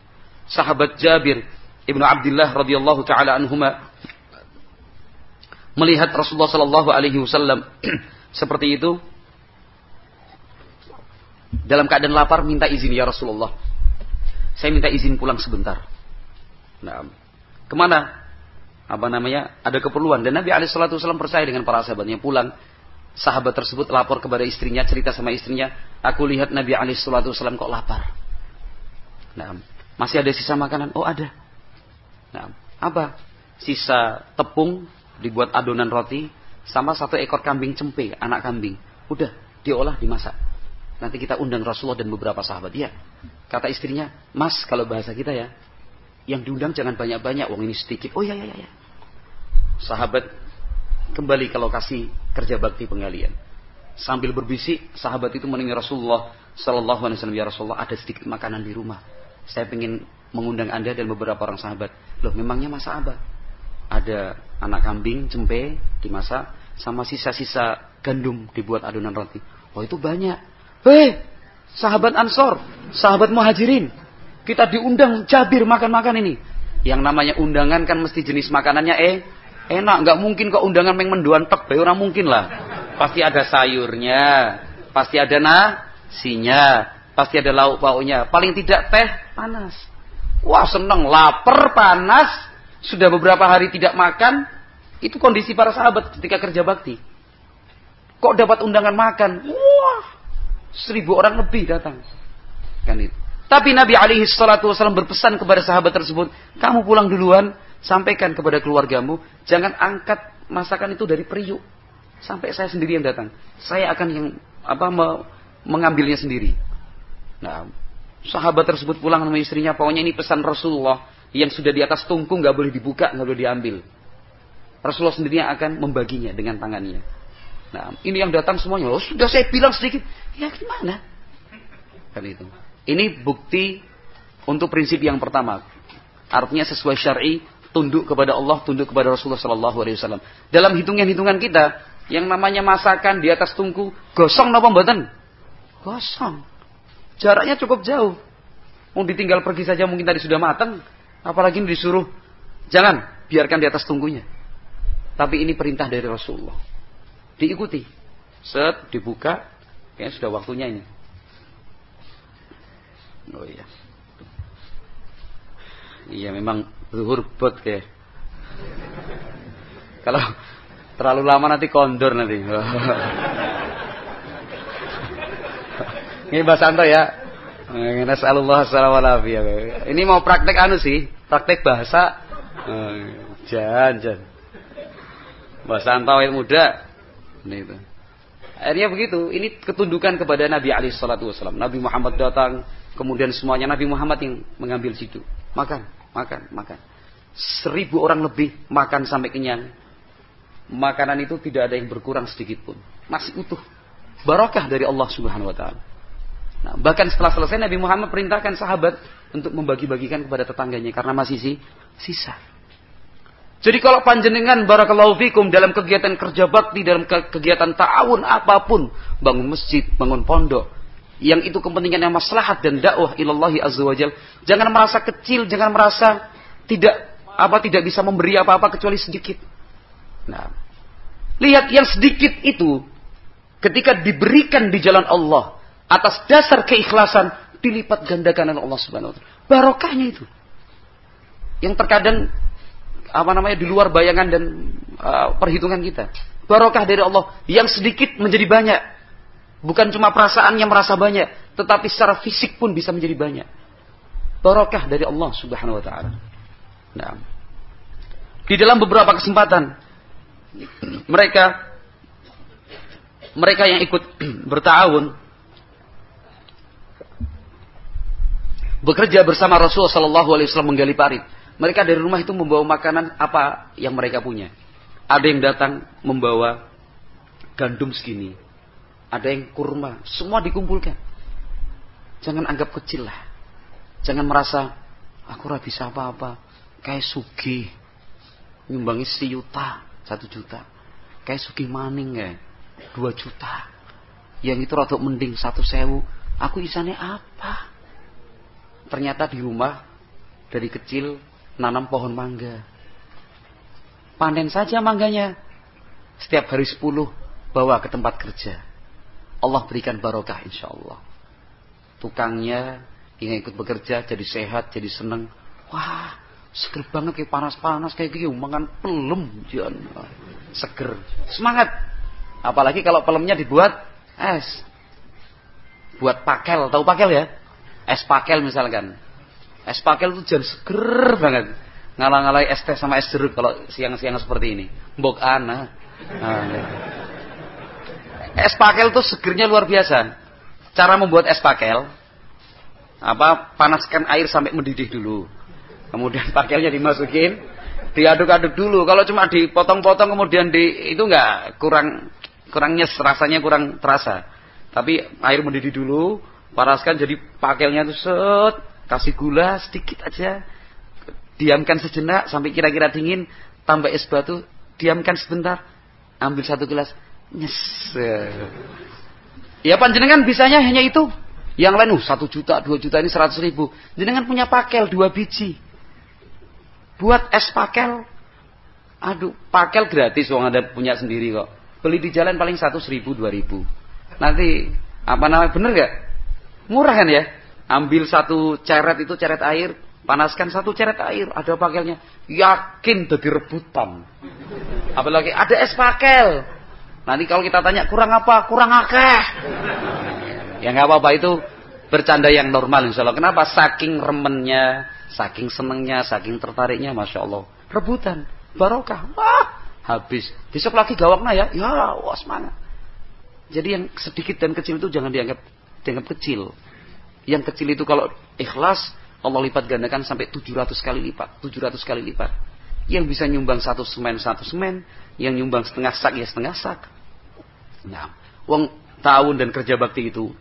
A: Sahabat Jabir ibnu Abdullah radhiyallahu taala anhuma melihat Rasulullah Sallallahu Alaihi Wasallam seperti itu dalam keadaan lapar minta izin ya Rasulullah. Saya minta izin pulang sebentar. Nah, ke mana? Apa namanya? Ada keperluan. Dan Nabi Alaihissalam percaya dengan para sahabatnya pulang. Sahabat tersebut lapor kepada istrinya, cerita sama istrinya, aku lihat Nabi Alaihissalam kok lapar. Nah, masih ada sisa makanan? Oh ada. Nah, apa? Sisa tepung dibuat adonan roti sama satu ekor kambing cempe, anak kambing. Udah diolah dimasak. Nanti kita undang Rasulullah dan beberapa sahabat. Ya. Kata istrinya, Mas kalau bahasa kita ya. Yang diundang jangan banyak-banyak. Wong ini sedikit. Oh ya ya ya. Sahabat kembali ke lokasi kerja bakti pengalian. Sambil berbisik, sahabat itu mendengar Rasulullah Sallallahu Alaihi Wasallam ya Rasulullah ada sedikit makanan di rumah. Saya ingin mengundang anda dan beberapa orang sahabat. Loh memangnya masa apa? Ada anak kambing, cempe dimasak, sama sisa-sisa gandum dibuat adonan roti. Oh itu banyak. Hei, sahabat Ansor, sahabat Muhajirin, kita diundang Jabir makan-makan ini. Yang namanya undangan kan mesti jenis makanannya eh enak, nggak mungkin kok undangan meng menduan tek, orang mungkin lah. Pasti ada sayurnya, pasti ada nasinya, pasti ada lauk pauknya. Paling tidak teh panas. Wah seneng, lapar, panas, sudah beberapa hari tidak makan, itu kondisi para sahabat ketika kerja bakti. Kok dapat undangan makan? Wah, Seribu orang lebih datang. Kan itu. Tapi Nabi alaihi salatu wasallam berpesan kepada sahabat tersebut, kamu pulang duluan, sampaikan kepada keluargamu, jangan angkat masakan itu dari periuk. Sampai saya sendiri yang datang. Saya akan yang apa me, mengambilnya sendiri. Nah, sahabat tersebut pulang sama istrinya, pokoknya ini pesan Rasulullah yang sudah di atas tungku nggak boleh dibuka, nggak boleh diambil. Rasulullah sendiri yang akan membaginya dengan tangannya. Nah, ini yang datang semuanya. Oh, sudah saya bilang sedikit. Ya gimana? Kan itu. Ini bukti untuk prinsip yang pertama. Artinya sesuai syar'i, tunduk kepada Allah, tunduk kepada Rasulullah sallallahu alaihi wasallam. Dalam hitungan-hitungan kita, yang namanya masakan di atas tungku, gosong napa mboten? Gosong. Jaraknya cukup jauh. Mau ditinggal pergi saja mungkin tadi sudah matang, apalagi disuruh jangan biarkan di atas tunggunya. Tapi ini perintah dari Rasulullah diikuti. Set, dibuka, kayaknya sudah waktunya ini. Oh iya. Iya memang zuhur bot kayak. Kalau terlalu lama nanti kondor nanti. Ini Mbak Santo ya. Nasallallahu alaihi Ini mau praktek anu sih, praktek bahasa. Jangan, jangan. Mbak Santo muda Nah itu. Akhirnya begitu. Ini ketundukan kepada Nabi Ali Shallallahu Wasallam. Nabi Muhammad datang, kemudian semuanya Nabi Muhammad yang mengambil situ. Makan, makan, makan. Seribu orang lebih makan sampai kenyang. Makanan itu tidak ada yang berkurang sedikit pun. Masih utuh. Barakah dari Allah Subhanahu Wa Taala. Nah, bahkan setelah selesai Nabi Muhammad perintahkan sahabat untuk membagi-bagikan kepada tetangganya karena masih si, sisa. Jadi kalau panjenengan barakallahu fikum dalam kegiatan kerja bakti, dalam kegiatan ta'awun apa pun, bangun masjid, bangun pondok, yang itu kepentingan yang maslahat dan dakwah ilallahi azza jangan merasa kecil, jangan merasa tidak apa tidak bisa memberi apa-apa kecuali sedikit. Nah, lihat yang sedikit itu ketika diberikan di jalan Allah atas dasar keikhlasan dilipat gandakan oleh Allah Subhanahu wa taala. Barokahnya itu. Yang terkadang apa namanya di luar bayangan dan uh, perhitungan kita. Barokah dari Allah yang sedikit menjadi banyak. Bukan cuma perasaan yang merasa banyak, tetapi secara fisik pun bisa menjadi banyak. Barokah dari Allah Subhanahu wa taala. Nah. Di dalam beberapa kesempatan mereka mereka yang ikut bertahun bekerja bersama Rasulullah Shallallahu Alaihi Wasallam menggali parit mereka dari rumah itu membawa makanan apa yang mereka punya. Ada yang datang membawa gandum segini. Ada yang kurma. Semua dikumpulkan. Jangan anggap kecil lah. Jangan merasa, aku ora bisa apa-apa. Kayak sugi. Nyumbangi juta, Satu juta. Kayak sugi maning ya. Dua juta. Yang itu rada mending satu sewu. Aku isane apa? Ternyata di rumah dari kecil nanam pohon mangga. Panen saja mangganya. Setiap hari sepuluh bawa ke tempat kerja. Allah berikan barokah insya Allah. Tukangnya yang ikut bekerja jadi sehat, jadi senang. Wah, seger banget kayak panas-panas kayak gitu. Makan pelem, jangan seger. Semangat. Apalagi kalau pelemnya dibuat es. Buat pakel, tahu pakel ya? Es pakel misalkan. Es pakel itu jangan seger banget. Ngalang-ngalai es teh sama es jeruk kalau siang-siang seperti ini. Mbok ana. Ya. Es pakel itu segernya luar biasa. Cara membuat es pakel, apa panaskan air sampai mendidih dulu. Kemudian pakelnya dimasukin, diaduk-aduk dulu. Kalau cuma dipotong-potong kemudian di itu enggak kurang kurang nyes rasanya kurang terasa. Tapi air mendidih dulu, panaskan jadi pakelnya itu set kasih gula sedikit aja, diamkan sejenak sampai kira-kira dingin, tambah es batu, diamkan sebentar, ambil satu gelas, nyes. Ya panjenengan bisanya hanya itu. Yang lain, uh, satu juta, dua juta ini seratus ribu. Jenengan punya pakel dua biji. Buat es pakel. Aduh, pakel gratis, wong ada punya sendiri kok. Beli di jalan paling satu ribu, dua ribu. Nanti, apa namanya, bener gak? Murah kan ya? Ambil satu ceret itu ceret air, panaskan satu ceret air, ada pakelnya. Yakin jadi rebutan. Apalagi ada es pakel. Nanti kalau kita tanya kurang apa? Kurang akeh. Ya nggak apa-apa itu bercanda yang normal insya Allah. Kenapa? Saking remennya, saking senengnya, saking tertariknya, masya Allah. Rebutan, barokah. Wah, habis. Besok lagi gawaknya ya, ya, wah semangat. Jadi yang sedikit dan kecil itu jangan dianggap dianggap kecil. Yang kecil itu kalau ikhlas, Allah lipat gandakan sampai 700 kali lipat. 700 kali lipat. Yang bisa nyumbang satu semen, satu semen. Yang nyumbang setengah sak, ya setengah sak. Nah, uang tahun dan kerja bakti itu.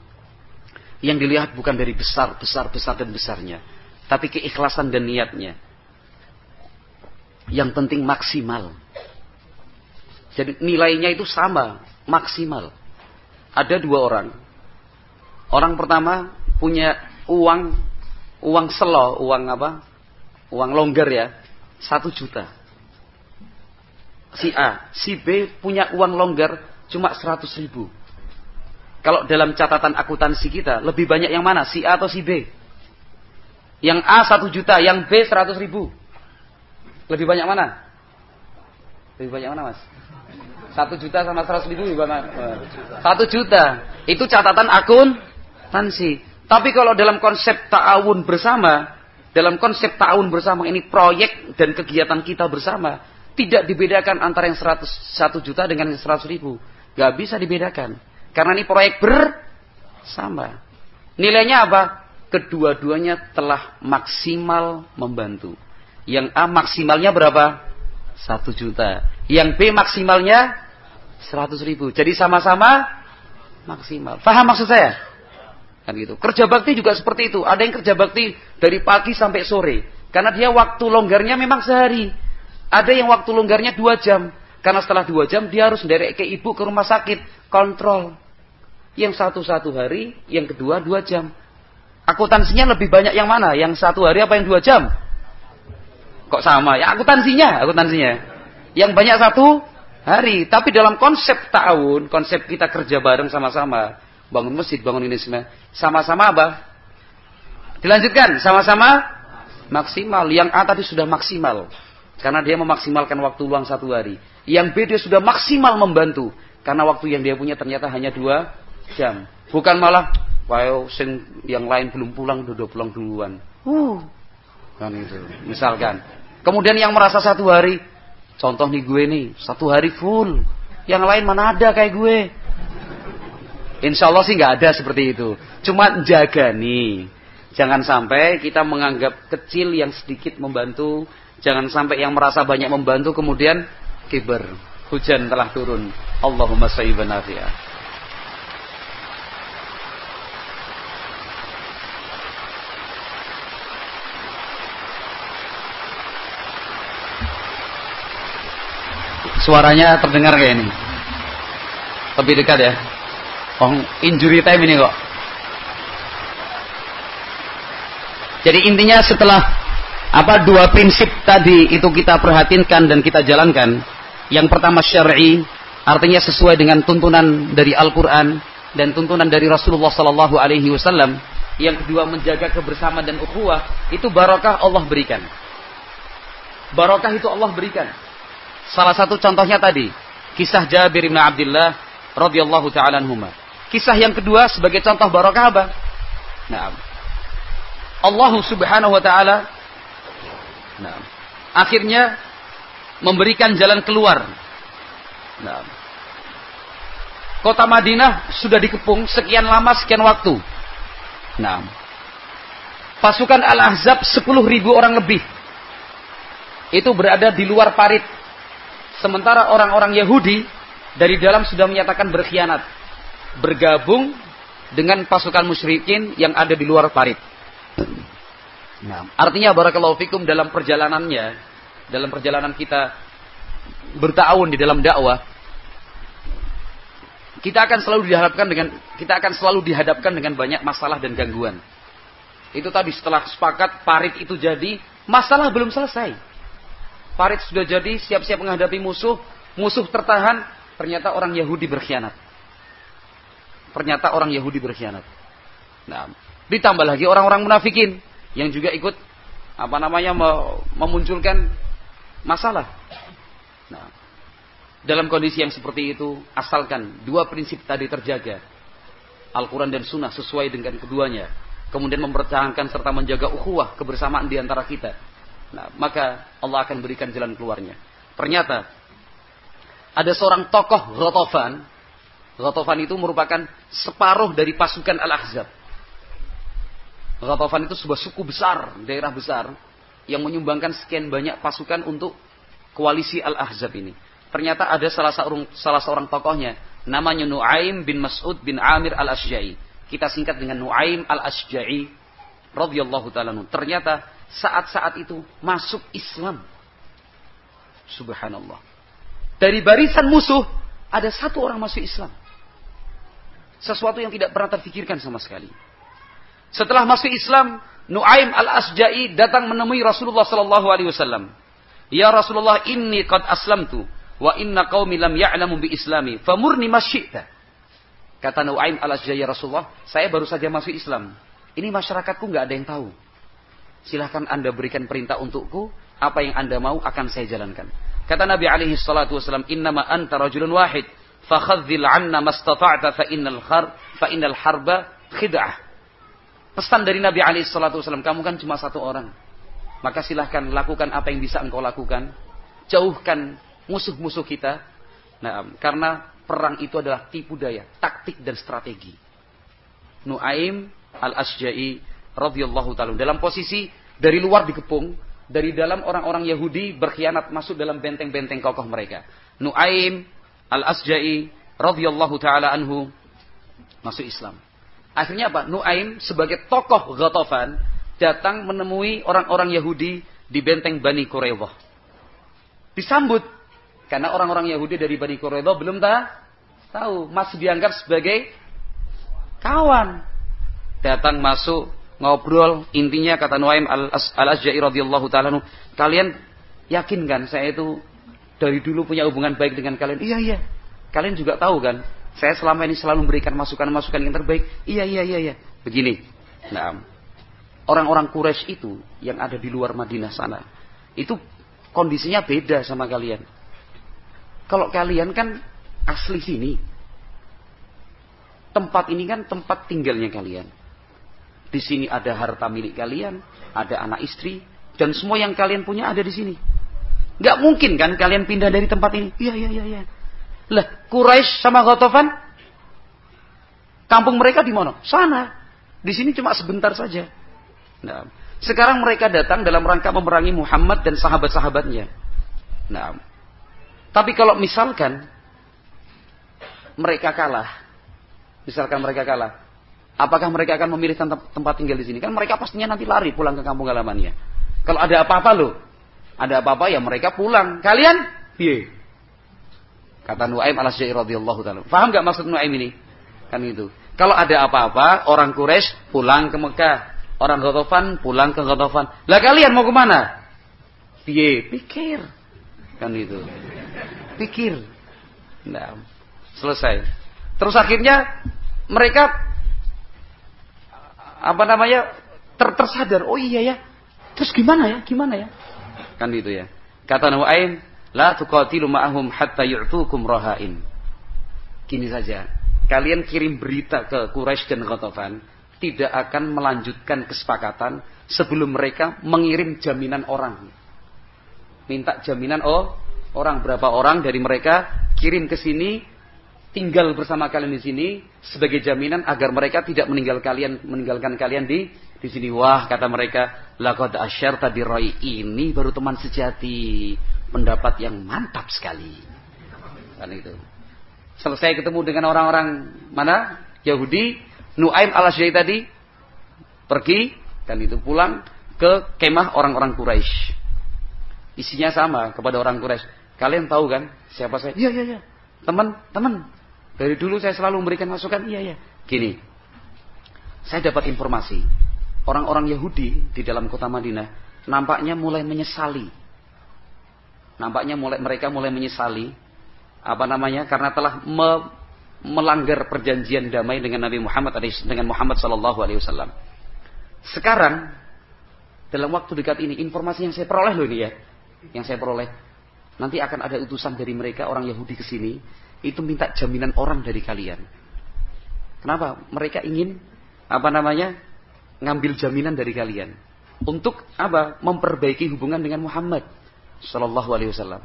A: Yang dilihat bukan dari besar, besar, besar dan besarnya. Tapi keikhlasan dan niatnya. Yang penting maksimal. Jadi nilainya itu sama, maksimal. Ada dua orang. Orang pertama punya uang uang selo, uang apa? Uang longgar ya, satu juta. Si A, si B punya uang longgar cuma seratus ribu. Kalau dalam catatan akuntansi kita, lebih banyak yang mana? Si A atau si B? Yang A satu juta, yang B seratus ribu. Lebih banyak mana? Lebih banyak mana mas? Satu juta sama seratus ribu gimana? Satu juta. Itu catatan akuntansi. Tapi kalau dalam konsep ta'awun bersama, dalam konsep ta'awun bersama ini proyek dan kegiatan kita bersama, tidak dibedakan antara yang 100, 1 juta dengan yang 100 ribu. Gak bisa dibedakan. Karena ini proyek bersama. Nilainya apa? Kedua-duanya telah maksimal membantu. Yang A maksimalnya berapa? 1 juta. Yang B maksimalnya 100 ribu. Jadi sama-sama maksimal. Faham maksud saya? Kan gitu. Kerja bakti juga seperti itu. Ada yang kerja bakti dari pagi sampai sore. Karena dia waktu longgarnya memang sehari. Ada yang waktu longgarnya dua jam. Karena setelah dua jam dia harus derek ke ibu ke rumah sakit. Kontrol. Yang satu satu hari, yang kedua dua jam. Akuntansinya lebih banyak yang mana? Yang satu hari apa yang dua jam? Kok sama? Ya akuntansinya, akuntansinya. Yang banyak satu hari. Tapi dalam konsep tahun, konsep kita kerja bareng sama-sama. Bangun masjid, bangun ini semua. Sama-sama apa? Dilanjutkan, sama-sama maksimal. Yang A tadi sudah maksimal. Karena dia memaksimalkan waktu luang satu hari. Yang B dia sudah maksimal membantu. Karena waktu yang dia punya ternyata hanya dua jam. Bukan malah, wow, sing yang lain belum pulang, udah pulang duluan. Uh, kan itu. Misalkan. Kemudian yang merasa satu hari, contoh nih gue nih, satu hari full. Yang lain mana ada kayak gue. Insya Allah sih nggak ada seperti itu. Cuma jaga nih. Jangan sampai kita menganggap kecil yang sedikit membantu. Jangan sampai yang merasa banyak membantu kemudian kiber. Hujan telah turun. Allahumma sayyiban nafi'ah. Suaranya terdengar kayak ini. Lebih dekat ya. Oh, injury time ini kok. Jadi intinya setelah apa dua prinsip tadi itu kita perhatikan dan kita jalankan. Yang pertama syar'i, artinya sesuai dengan tuntunan dari Al-Qur'an dan tuntunan dari Rasulullah sallallahu alaihi wasallam. Yang kedua menjaga kebersamaan dan ukhuwah, itu barokah Allah berikan. Barokah itu Allah berikan. Salah satu contohnya tadi, kisah Jabir bin Abdullah radhiyallahu taala anhuma. Kisah yang kedua sebagai contoh barokah apa? Nah, Allah Subhanahu wa taala nah, akhirnya memberikan jalan keluar. Nah, kota Madinah sudah dikepung sekian lama sekian waktu. Nah, pasukan Al-Ahzab 10 ribu orang lebih itu berada di luar parit. Sementara orang-orang Yahudi dari dalam sudah menyatakan berkhianat. Bergabung dengan pasukan musyrikin yang ada di luar parit. Nah, artinya barakallahu fikum dalam perjalanannya, dalam perjalanan kita bertahun di dalam dakwah, kita akan selalu dihadapkan dengan kita akan selalu dihadapkan dengan banyak masalah dan gangguan. Itu tadi setelah sepakat parit itu jadi, masalah belum selesai. Parit sudah jadi, siap-siap menghadapi musuh, musuh tertahan, ternyata orang Yahudi berkhianat. Ternyata orang Yahudi berkhianat. Nah, Ditambah lagi orang-orang munafikin yang juga ikut apa namanya memunculkan masalah. Nah, dalam kondisi yang seperti itu, asalkan dua prinsip tadi terjaga. Al-Quran dan Sunnah sesuai dengan keduanya. Kemudian mempertahankan serta menjaga ukhuwah kebersamaan di antara kita. Nah, maka Allah akan berikan jalan keluarnya. Ternyata ada seorang tokoh Ghatafan. Ghatafan itu merupakan separuh dari pasukan Al-Ahzab. Ghatafan itu sebuah suku besar, daerah besar yang menyumbangkan sekian banyak pasukan untuk koalisi Al-Ahzab ini. Ternyata ada salah seorang salah seorang tokohnya namanya Nuaim bin Mas'ud bin Amir Al-Asja'i. Kita singkat dengan Nuaim Al-Asja'i radhiyallahu taala. Ternyata saat-saat itu masuk Islam. Subhanallah. Dari barisan musuh ada satu orang masuk Islam. Sesuatu yang tidak pernah terfikirkan sama sekali. Setelah masuk Islam, Nuaim al-Asja'i datang menemui Rasulullah sallallahu alaihi wasallam. Ya Rasulullah, inni qad aslamtu wa inna qaumi lam ya'lamu bi islami, famurni masyi'ta. Kata Nuaim al-Asja'i ya Rasulullah, saya baru saja masuk Islam. Ini masyarakatku nggak ada yang tahu. Silahkan anda berikan perintah untukku, apa yang anda mau akan saya jalankan. Kata Nabi alaihi salatu wasallam, innama anta rajulun wahid, fakhadzil anna mastata'ta fa innal khar fa innal harba khid'ah. Pesan dari Nabi Ali Shallallahu Wasallam, kamu kan cuma satu orang. Maka silahkan lakukan apa yang bisa engkau lakukan. Jauhkan musuh-musuh kita. Nah, karena perang itu adalah tipu daya, taktik dan strategi. Nuaim al-Asja'i radhiyallahu taala dalam posisi dari luar dikepung, dari dalam orang-orang Yahudi berkhianat masuk dalam benteng-benteng kokoh mereka. Nuaim al-Asja'i radhiyallahu taala anhu masuk Islam. Akhirnya apa? Nuaim sebagai tokoh Ghatafan datang menemui orang-orang Yahudi di benteng Bani Quraidah. Disambut. Karena orang-orang Yahudi dari Bani Quraidah belum tahu, tahu, masih dianggap sebagai kawan. Datang masuk ngobrol, intinya kata Nuaim al-Asja'i radhiyallahu taala kalian yakin kan saya itu dari dulu punya hubungan baik dengan kalian? Iya, iya. Kalian juga tahu kan, saya selama ini selalu memberikan masukan-masukan yang terbaik. Iya, iya, iya, iya. Begini. Nah, orang-orang Quraisy itu yang ada di luar Madinah sana, itu kondisinya beda sama kalian. Kalau kalian kan asli sini. Tempat ini kan tempat tinggalnya kalian. Di sini ada harta milik kalian, ada anak istri, dan semua yang kalian punya ada di sini. Gak mungkin kan kalian pindah dari tempat ini. Iya, iya, iya, iya. Lah, Quraisy sama Ghatafan kampung mereka di mana? Sana. Di sini cuma sebentar saja. Nah, sekarang mereka datang dalam rangka memerangi Muhammad dan sahabat-sahabatnya. Nah, tapi kalau misalkan mereka kalah, misalkan mereka kalah, apakah mereka akan memilih tempat tinggal di sini? Kan mereka pastinya nanti lari pulang ke kampung halamannya. Kalau ada apa-apa loh, ada apa-apa ya mereka pulang. Kalian, piye? Kata Nuaim al Syair radhiyallahu taala. Paham nggak maksud Nuaim ini? Kan itu. Kalau ada apa-apa, orang Quraisy pulang ke Mekah. Orang Ghatafan pulang ke Ghatafan. Lah kalian mau ke mana? Piye? Pikir. Kan itu pikir. Nah, selesai. Terus akhirnya mereka apa namanya ter tersadar. Oh iya ya. Terus gimana ya? Gimana ya? Kan itu ya. Kata Nuaim, la tuqatilu ma'ahum hatta yu'tukum rahain. Gini saja. Kalian kirim berita ke Quraisy dan Ghatafan tidak akan melanjutkan kesepakatan sebelum mereka mengirim jaminan orang. Minta jaminan oh orang berapa orang dari mereka kirim ke sini tinggal bersama kalian di sini sebagai jaminan agar mereka tidak meninggal kalian meninggalkan kalian di di sini. Wah kata mereka laqad asyarta birai ini baru teman sejati. Pendapat yang mantap sekali. Kan itu. Selesai ketemu dengan orang-orang mana? Yahudi. Nuaim al tadi pergi dan itu pulang ke kemah orang-orang Quraisy. Isinya sama kepada orang Quraisy. Kalian tahu kan siapa saya? Iya, iya, iya. Teman, teman. Dari dulu saya selalu memberikan masukan. Iya, iya. Gini. Saya dapat informasi. Orang-orang Yahudi di dalam kota Madinah nampaknya mulai menyesali. Nampaknya mulai mereka mulai menyesali apa namanya? Karena telah me, melanggar perjanjian damai dengan Nabi Muhammad dengan Muhammad sallallahu alaihi wasallam. Sekarang dalam waktu dekat ini informasi yang saya peroleh loh ini ya, yang saya peroleh Nanti akan ada utusan dari mereka orang Yahudi ke sini, itu minta jaminan orang dari kalian. Kenapa? Mereka ingin apa namanya? ngambil jaminan dari kalian. Untuk apa? Memperbaiki hubungan dengan Muhammad sallallahu alaihi wasallam.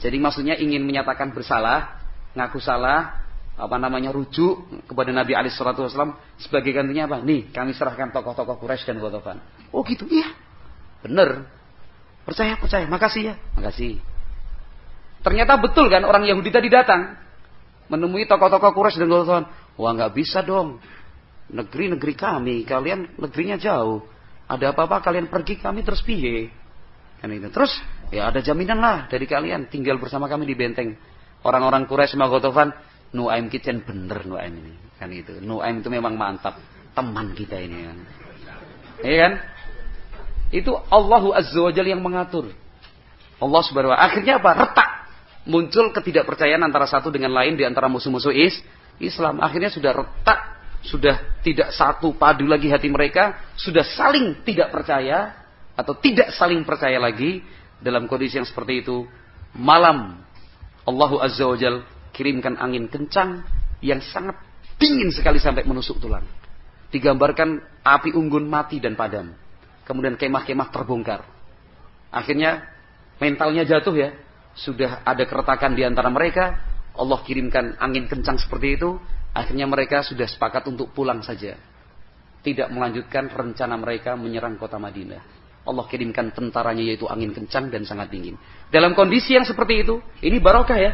A: Jadi maksudnya ingin menyatakan bersalah, ngaku salah, apa namanya rujuk kepada Nabi alaihi salatu wasallam sebagai gantinya apa? Nih, kami serahkan tokoh-tokoh Quraisy dan Ghatafan. Oh gitu, iya. Bener. Percaya, percaya. Makasih ya. Makasih. Ternyata betul kan orang Yahudi tadi datang menemui tokoh-tokoh Quraisy dan Ghatafan. Wah nggak bisa dong. Negeri-negeri kami, kalian negerinya jauh. Ada apa-apa kalian pergi kami terus piye? Kan itu. Terus ya ada jaminan lah dari kalian tinggal bersama kami di benteng. Orang-orang Quraisy sama Ghatafan, Nuaim kitchen bener Nuaim ini. Kan itu. Nuaim itu memang mantap. Teman kita ini kan. Iya kan? Itu Allahu Azza wa yang mengatur. Allah subhanahu wa akhirnya apa? Retak muncul ketidakpercayaan antara satu dengan lain di antara musuh-musuh is Islam. Akhirnya sudah retak, sudah tidak satu padu lagi hati mereka, sudah saling tidak percaya atau tidak saling percaya lagi dalam kondisi yang seperti itu. Malam Allahu Azza wa Jal kirimkan angin kencang yang sangat dingin sekali sampai menusuk tulang. Digambarkan api unggun mati dan padam. Kemudian kemah-kemah terbongkar. Akhirnya mentalnya jatuh ya sudah ada keretakan di antara mereka, Allah kirimkan angin kencang seperti itu, akhirnya mereka sudah sepakat untuk pulang saja. Tidak melanjutkan rencana mereka menyerang kota Madinah. Allah kirimkan tentaranya yaitu angin kencang dan sangat dingin. Dalam kondisi yang seperti itu, ini barokah ya.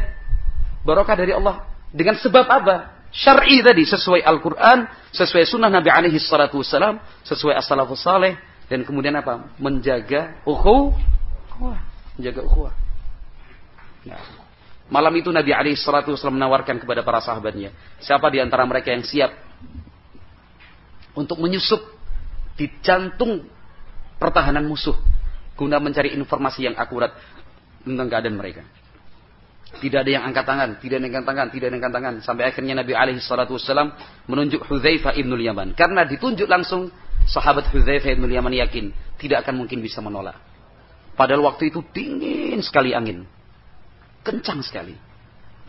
A: Barokah dari Allah. Dengan sebab apa? Syar'i tadi sesuai Al-Quran, sesuai sunnah Nabi alaihi salatu wassalam, sesuai as-salafus saleh, dan kemudian apa? Menjaga ukhuwah. Menjaga ukhuwah. Nah, malam itu Nabi Ali Shallallahu Wasallam menawarkan kepada para sahabatnya, siapa di antara mereka yang siap untuk menyusup di jantung pertahanan musuh guna mencari informasi yang akurat tentang keadaan mereka. Tidak ada yang angkat tangan, tidak ada yang angkat tangan, tidak ada yang angkat tangan. Sampai akhirnya Nabi alaihi salatu menunjuk Hudzaifah ibnul Yaman. Karena ditunjuk langsung, sahabat Hudzaifah ibnul Yaman yakin tidak akan mungkin bisa menolak. Padahal waktu itu dingin sekali angin. Kencang sekali.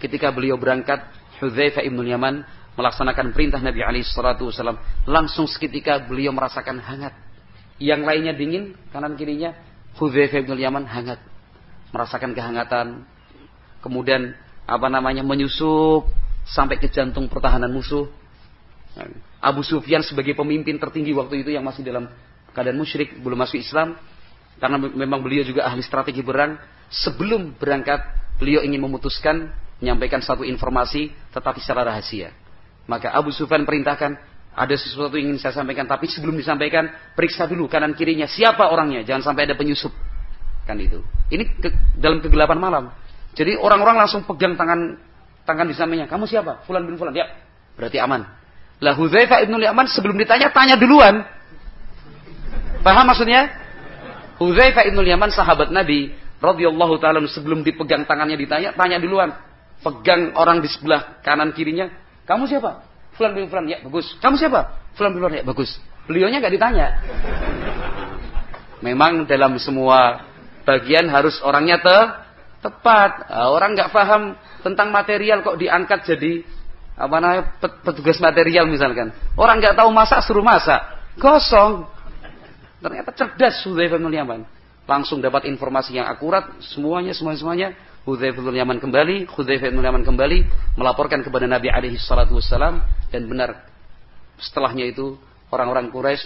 A: Ketika beliau berangkat, Hudzaifah ibnul Yaman melaksanakan perintah Nabi alaihi salatu wasallam. Langsung seketika beliau merasakan hangat. Yang lainnya dingin, kanan kirinya Hudzaifah ibnul Yaman hangat. Merasakan kehangatan, kemudian apa namanya menyusup sampai ke jantung pertahanan musuh. Abu Sufyan sebagai pemimpin tertinggi waktu itu yang masih dalam keadaan musyrik, belum masuk Islam, karena memang beliau juga ahli strategi perang. Sebelum berangkat, beliau ingin memutuskan menyampaikan satu informasi, tetapi secara rahasia. Maka Abu Sufyan perintahkan, ada sesuatu yang ingin saya sampaikan, tapi sebelum disampaikan, periksa dulu kanan kirinya, siapa orangnya, jangan sampai ada penyusup. Kan itu. Ini ke, dalam kegelapan malam. Jadi orang-orang langsung pegang tangan tangan di sampingnya. Kamu siapa? Fulan bin Fulan. Ya, berarti aman. Lah Hudzaifah ibnu Yaman sebelum ditanya tanya duluan. Paham maksudnya? Hudzaifah ibnu Yaman sahabat Nabi radhiyallahu taala sebelum dipegang tangannya ditanya tanya duluan. Pegang orang di sebelah kanan kirinya. Kamu siapa? Fulan bin Fulan. Ya, bagus. Kamu siapa? Fulan bin Fulan. Ya, bagus. Beliaunya nggak ditanya. Memang dalam semua bagian harus orangnya te tepat. Nah, orang nggak paham tentang material kok diangkat jadi apa namanya petugas material misalkan. Orang nggak tahu masak suruh masak, kosong. Ternyata cerdas Hudzaifah bin. Langsung dapat informasi yang akurat, semuanya semuanya semuanya. Hudzaifah bin Yaman kembali, Hudzaifah bin Yaman kembali melaporkan kepada Nabi alaihi salatu wassalam. Dan benar setelahnya itu orang-orang Quraisy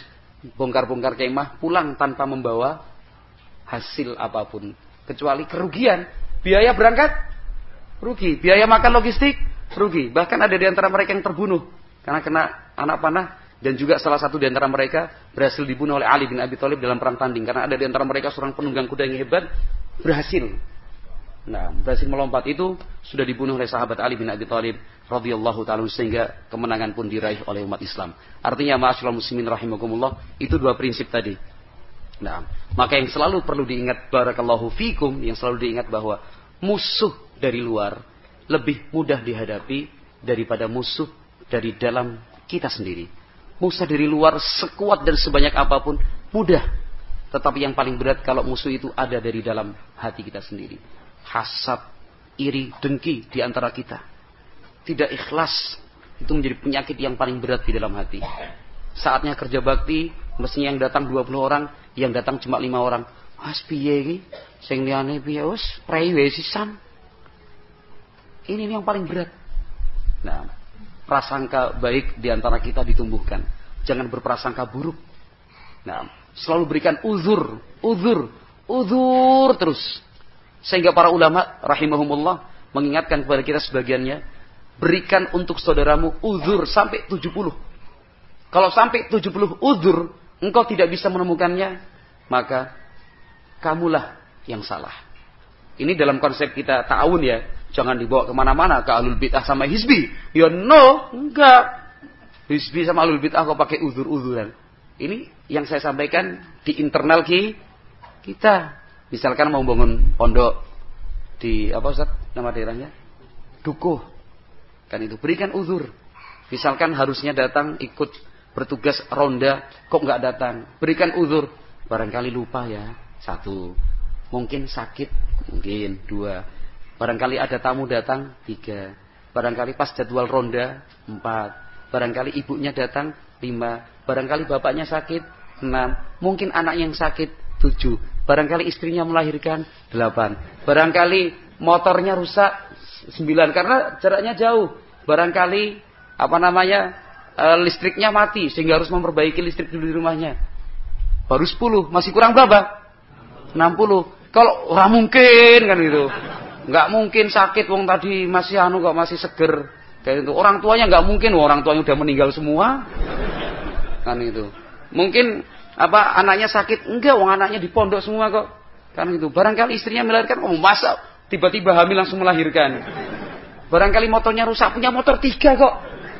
A: bongkar-bongkar kemah pulang tanpa membawa hasil apa pun. Kecuali kerugian. Biaya berangkat rugi, biaya makan logistik rugi. Bahkan ada di antara mereka yang terbunuh karena kena anak panah dan juga salah satu di antara mereka berhasil dibunuh oleh Ali bin Abi Thalib dalam perang tanding karena ada di antara mereka seorang penunggang kuda yang hebat berhasil. Nah, berhasil melompat itu sudah dibunuh oleh sahabat Ali bin Abi Thalib radhiyallahu taala sehingga kemenangan pun diraih oleh umat Islam. Artinya ma'asyiral muslimin rahimakumullah, itu dua prinsip tadi. Nah, maka yang selalu perlu diingat barakallahu fikum, yang selalu diingat bahwa musuh dari luar lebih mudah dihadapi daripada musuh dari dalam kita sendiri. Musuh dari luar sekuat dan sebanyak apa pun mudah. Tetapi yang paling berat kalau musuh itu ada dari dalam hati kita sendiri. Hasad, iri, dengki di antara kita. Tidak ikhlas. Itu menjadi penyakit yang paling berat di dalam hati. Saatnya kerja bakti, mestinya yang datang 20 orang, yang datang cuma 5 orang. Mas piye iki? Sing liyane piye wis prei. Ini yang paling berat. Nah, prasangka baik di antara kita ditumbuhkan. Jangan berprasangka buruk. Nah, selalu berikan uzur, uzur, uzur terus. Sehingga para ulama rahimahumullah mengingatkan kepada kita sebagiannya, berikan untuk saudaramu uzur sampai 70. Kalau sampai 70 uzur, engkau tidak bisa menemukannya, maka kamulah yang salah. Ini dalam konsep kita ta'awun ya. Jangan dibawa ke mana-mana ke alul bid'ah sama hizbi. Ya no, enggak. Hizbi sama alul bid'ah kok pakai uzur-uzuran. Ini yang saya sampaikan di internal ki kita. Misalkan mau bangun pondok di apa Ustaz nama daerahnya? Dukuh. Kan itu berikan uzur. Misalkan harusnya datang ikut bertugas ronda kok nggak datang. Berikan uzur. Barangkali lupa ya. Satu. Mungkin sakit. Mungkin. Dua. Barangkali ada tamu datang. Tiga. Barangkali pas jadwal ronda. Empat. Barangkali ibunya datang. Lima. Barangkali bapaknya sakit. Enam. Mungkin anak yang sakit. Tujuh. Barangkali istrinya melahirkan. Delapan. Barangkali motornya rusak. Sembilan. Karena jaraknya jauh. Barangkali apa namanya e, listriknya mati sehingga harus memperbaiki listrik dulu di rumahnya. Baru 10, masih kurang berapa? 60. Kalau ora mungkin kan gitu. Nggak mungkin sakit wong tadi masih anu kok masih seger. Kayak itu. Orang tuanya nggak mungkin orang tuanya udah meninggal semua. Kan itu. Mungkin apa anaknya sakit? Enggak, wong anaknya di pondok semua kok. Kan itu. Barangkali istrinya melahirkan, oh masa tiba-tiba hamil langsung melahirkan. Barangkali motornya rusak, punya motor tiga kok.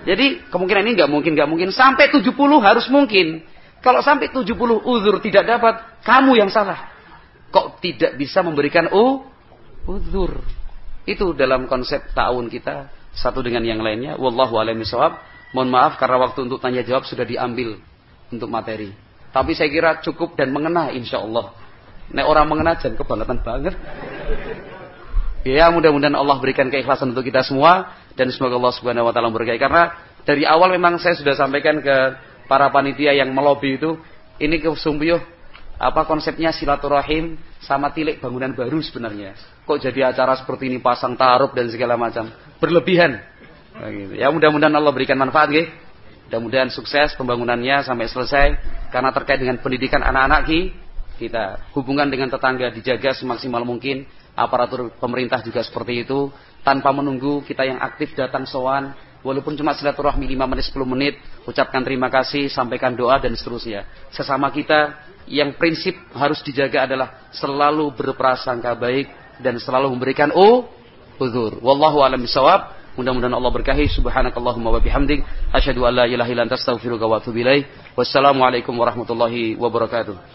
A: Jadi kemungkinan ini nggak mungkin, nggak mungkin. Sampai 70 harus mungkin. Kalau sampai 70 uzur tidak dapat, kamu yang salah. Kok tidak bisa memberikan u uzur? Itu dalam konsep ta'awun kita satu dengan yang lainnya. Wallahu a'lam bishawab. Mohon maaf karena waktu untuk tanya jawab sudah diambil untuk materi. Tapi saya kira cukup dan mengena insya Allah. Nek orang mengena jangan kebangetan banget. Ya mudah-mudahan Allah berikan keikhlasan untuk kita semua dan semoga Allah Subhanahu wa taala memberkahi karena dari awal memang saya sudah sampaikan ke para panitia yang melobi itu ini ke apa konsepnya silaturahim sama tilik bangunan baru sebenarnya. Kok jadi acara seperti ini pasang taruh dan segala macam. Berlebihan. Nah, gitu. Ya mudah-mudahan Allah berikan manfaat nggih. Mudah-mudahan sukses pembangunannya sampai selesai karena terkait dengan pendidikan anak-anak kita. Hubungan dengan tetangga dijaga semaksimal mungkin. Aparatur pemerintah juga seperti itu. Tanpa menunggu kita yang aktif datang sowan Walaupun cuma silaturahmi 5 menit 10 menit, ucapkan terima kasih, sampaikan doa dan seterusnya. Sesama kita yang prinsip harus dijaga adalah selalu berprasangka baik dan selalu memberikan oh uzur. Wallahu a'lam bishawab. Mudah-mudahan Allah berkahi. Subhanakallahumma wa bihamdik asyhadu an la ilaha illa anta astaghfiruka wa atubu ilaik. Wassalamualaikum warahmatullahi wabarakatuh.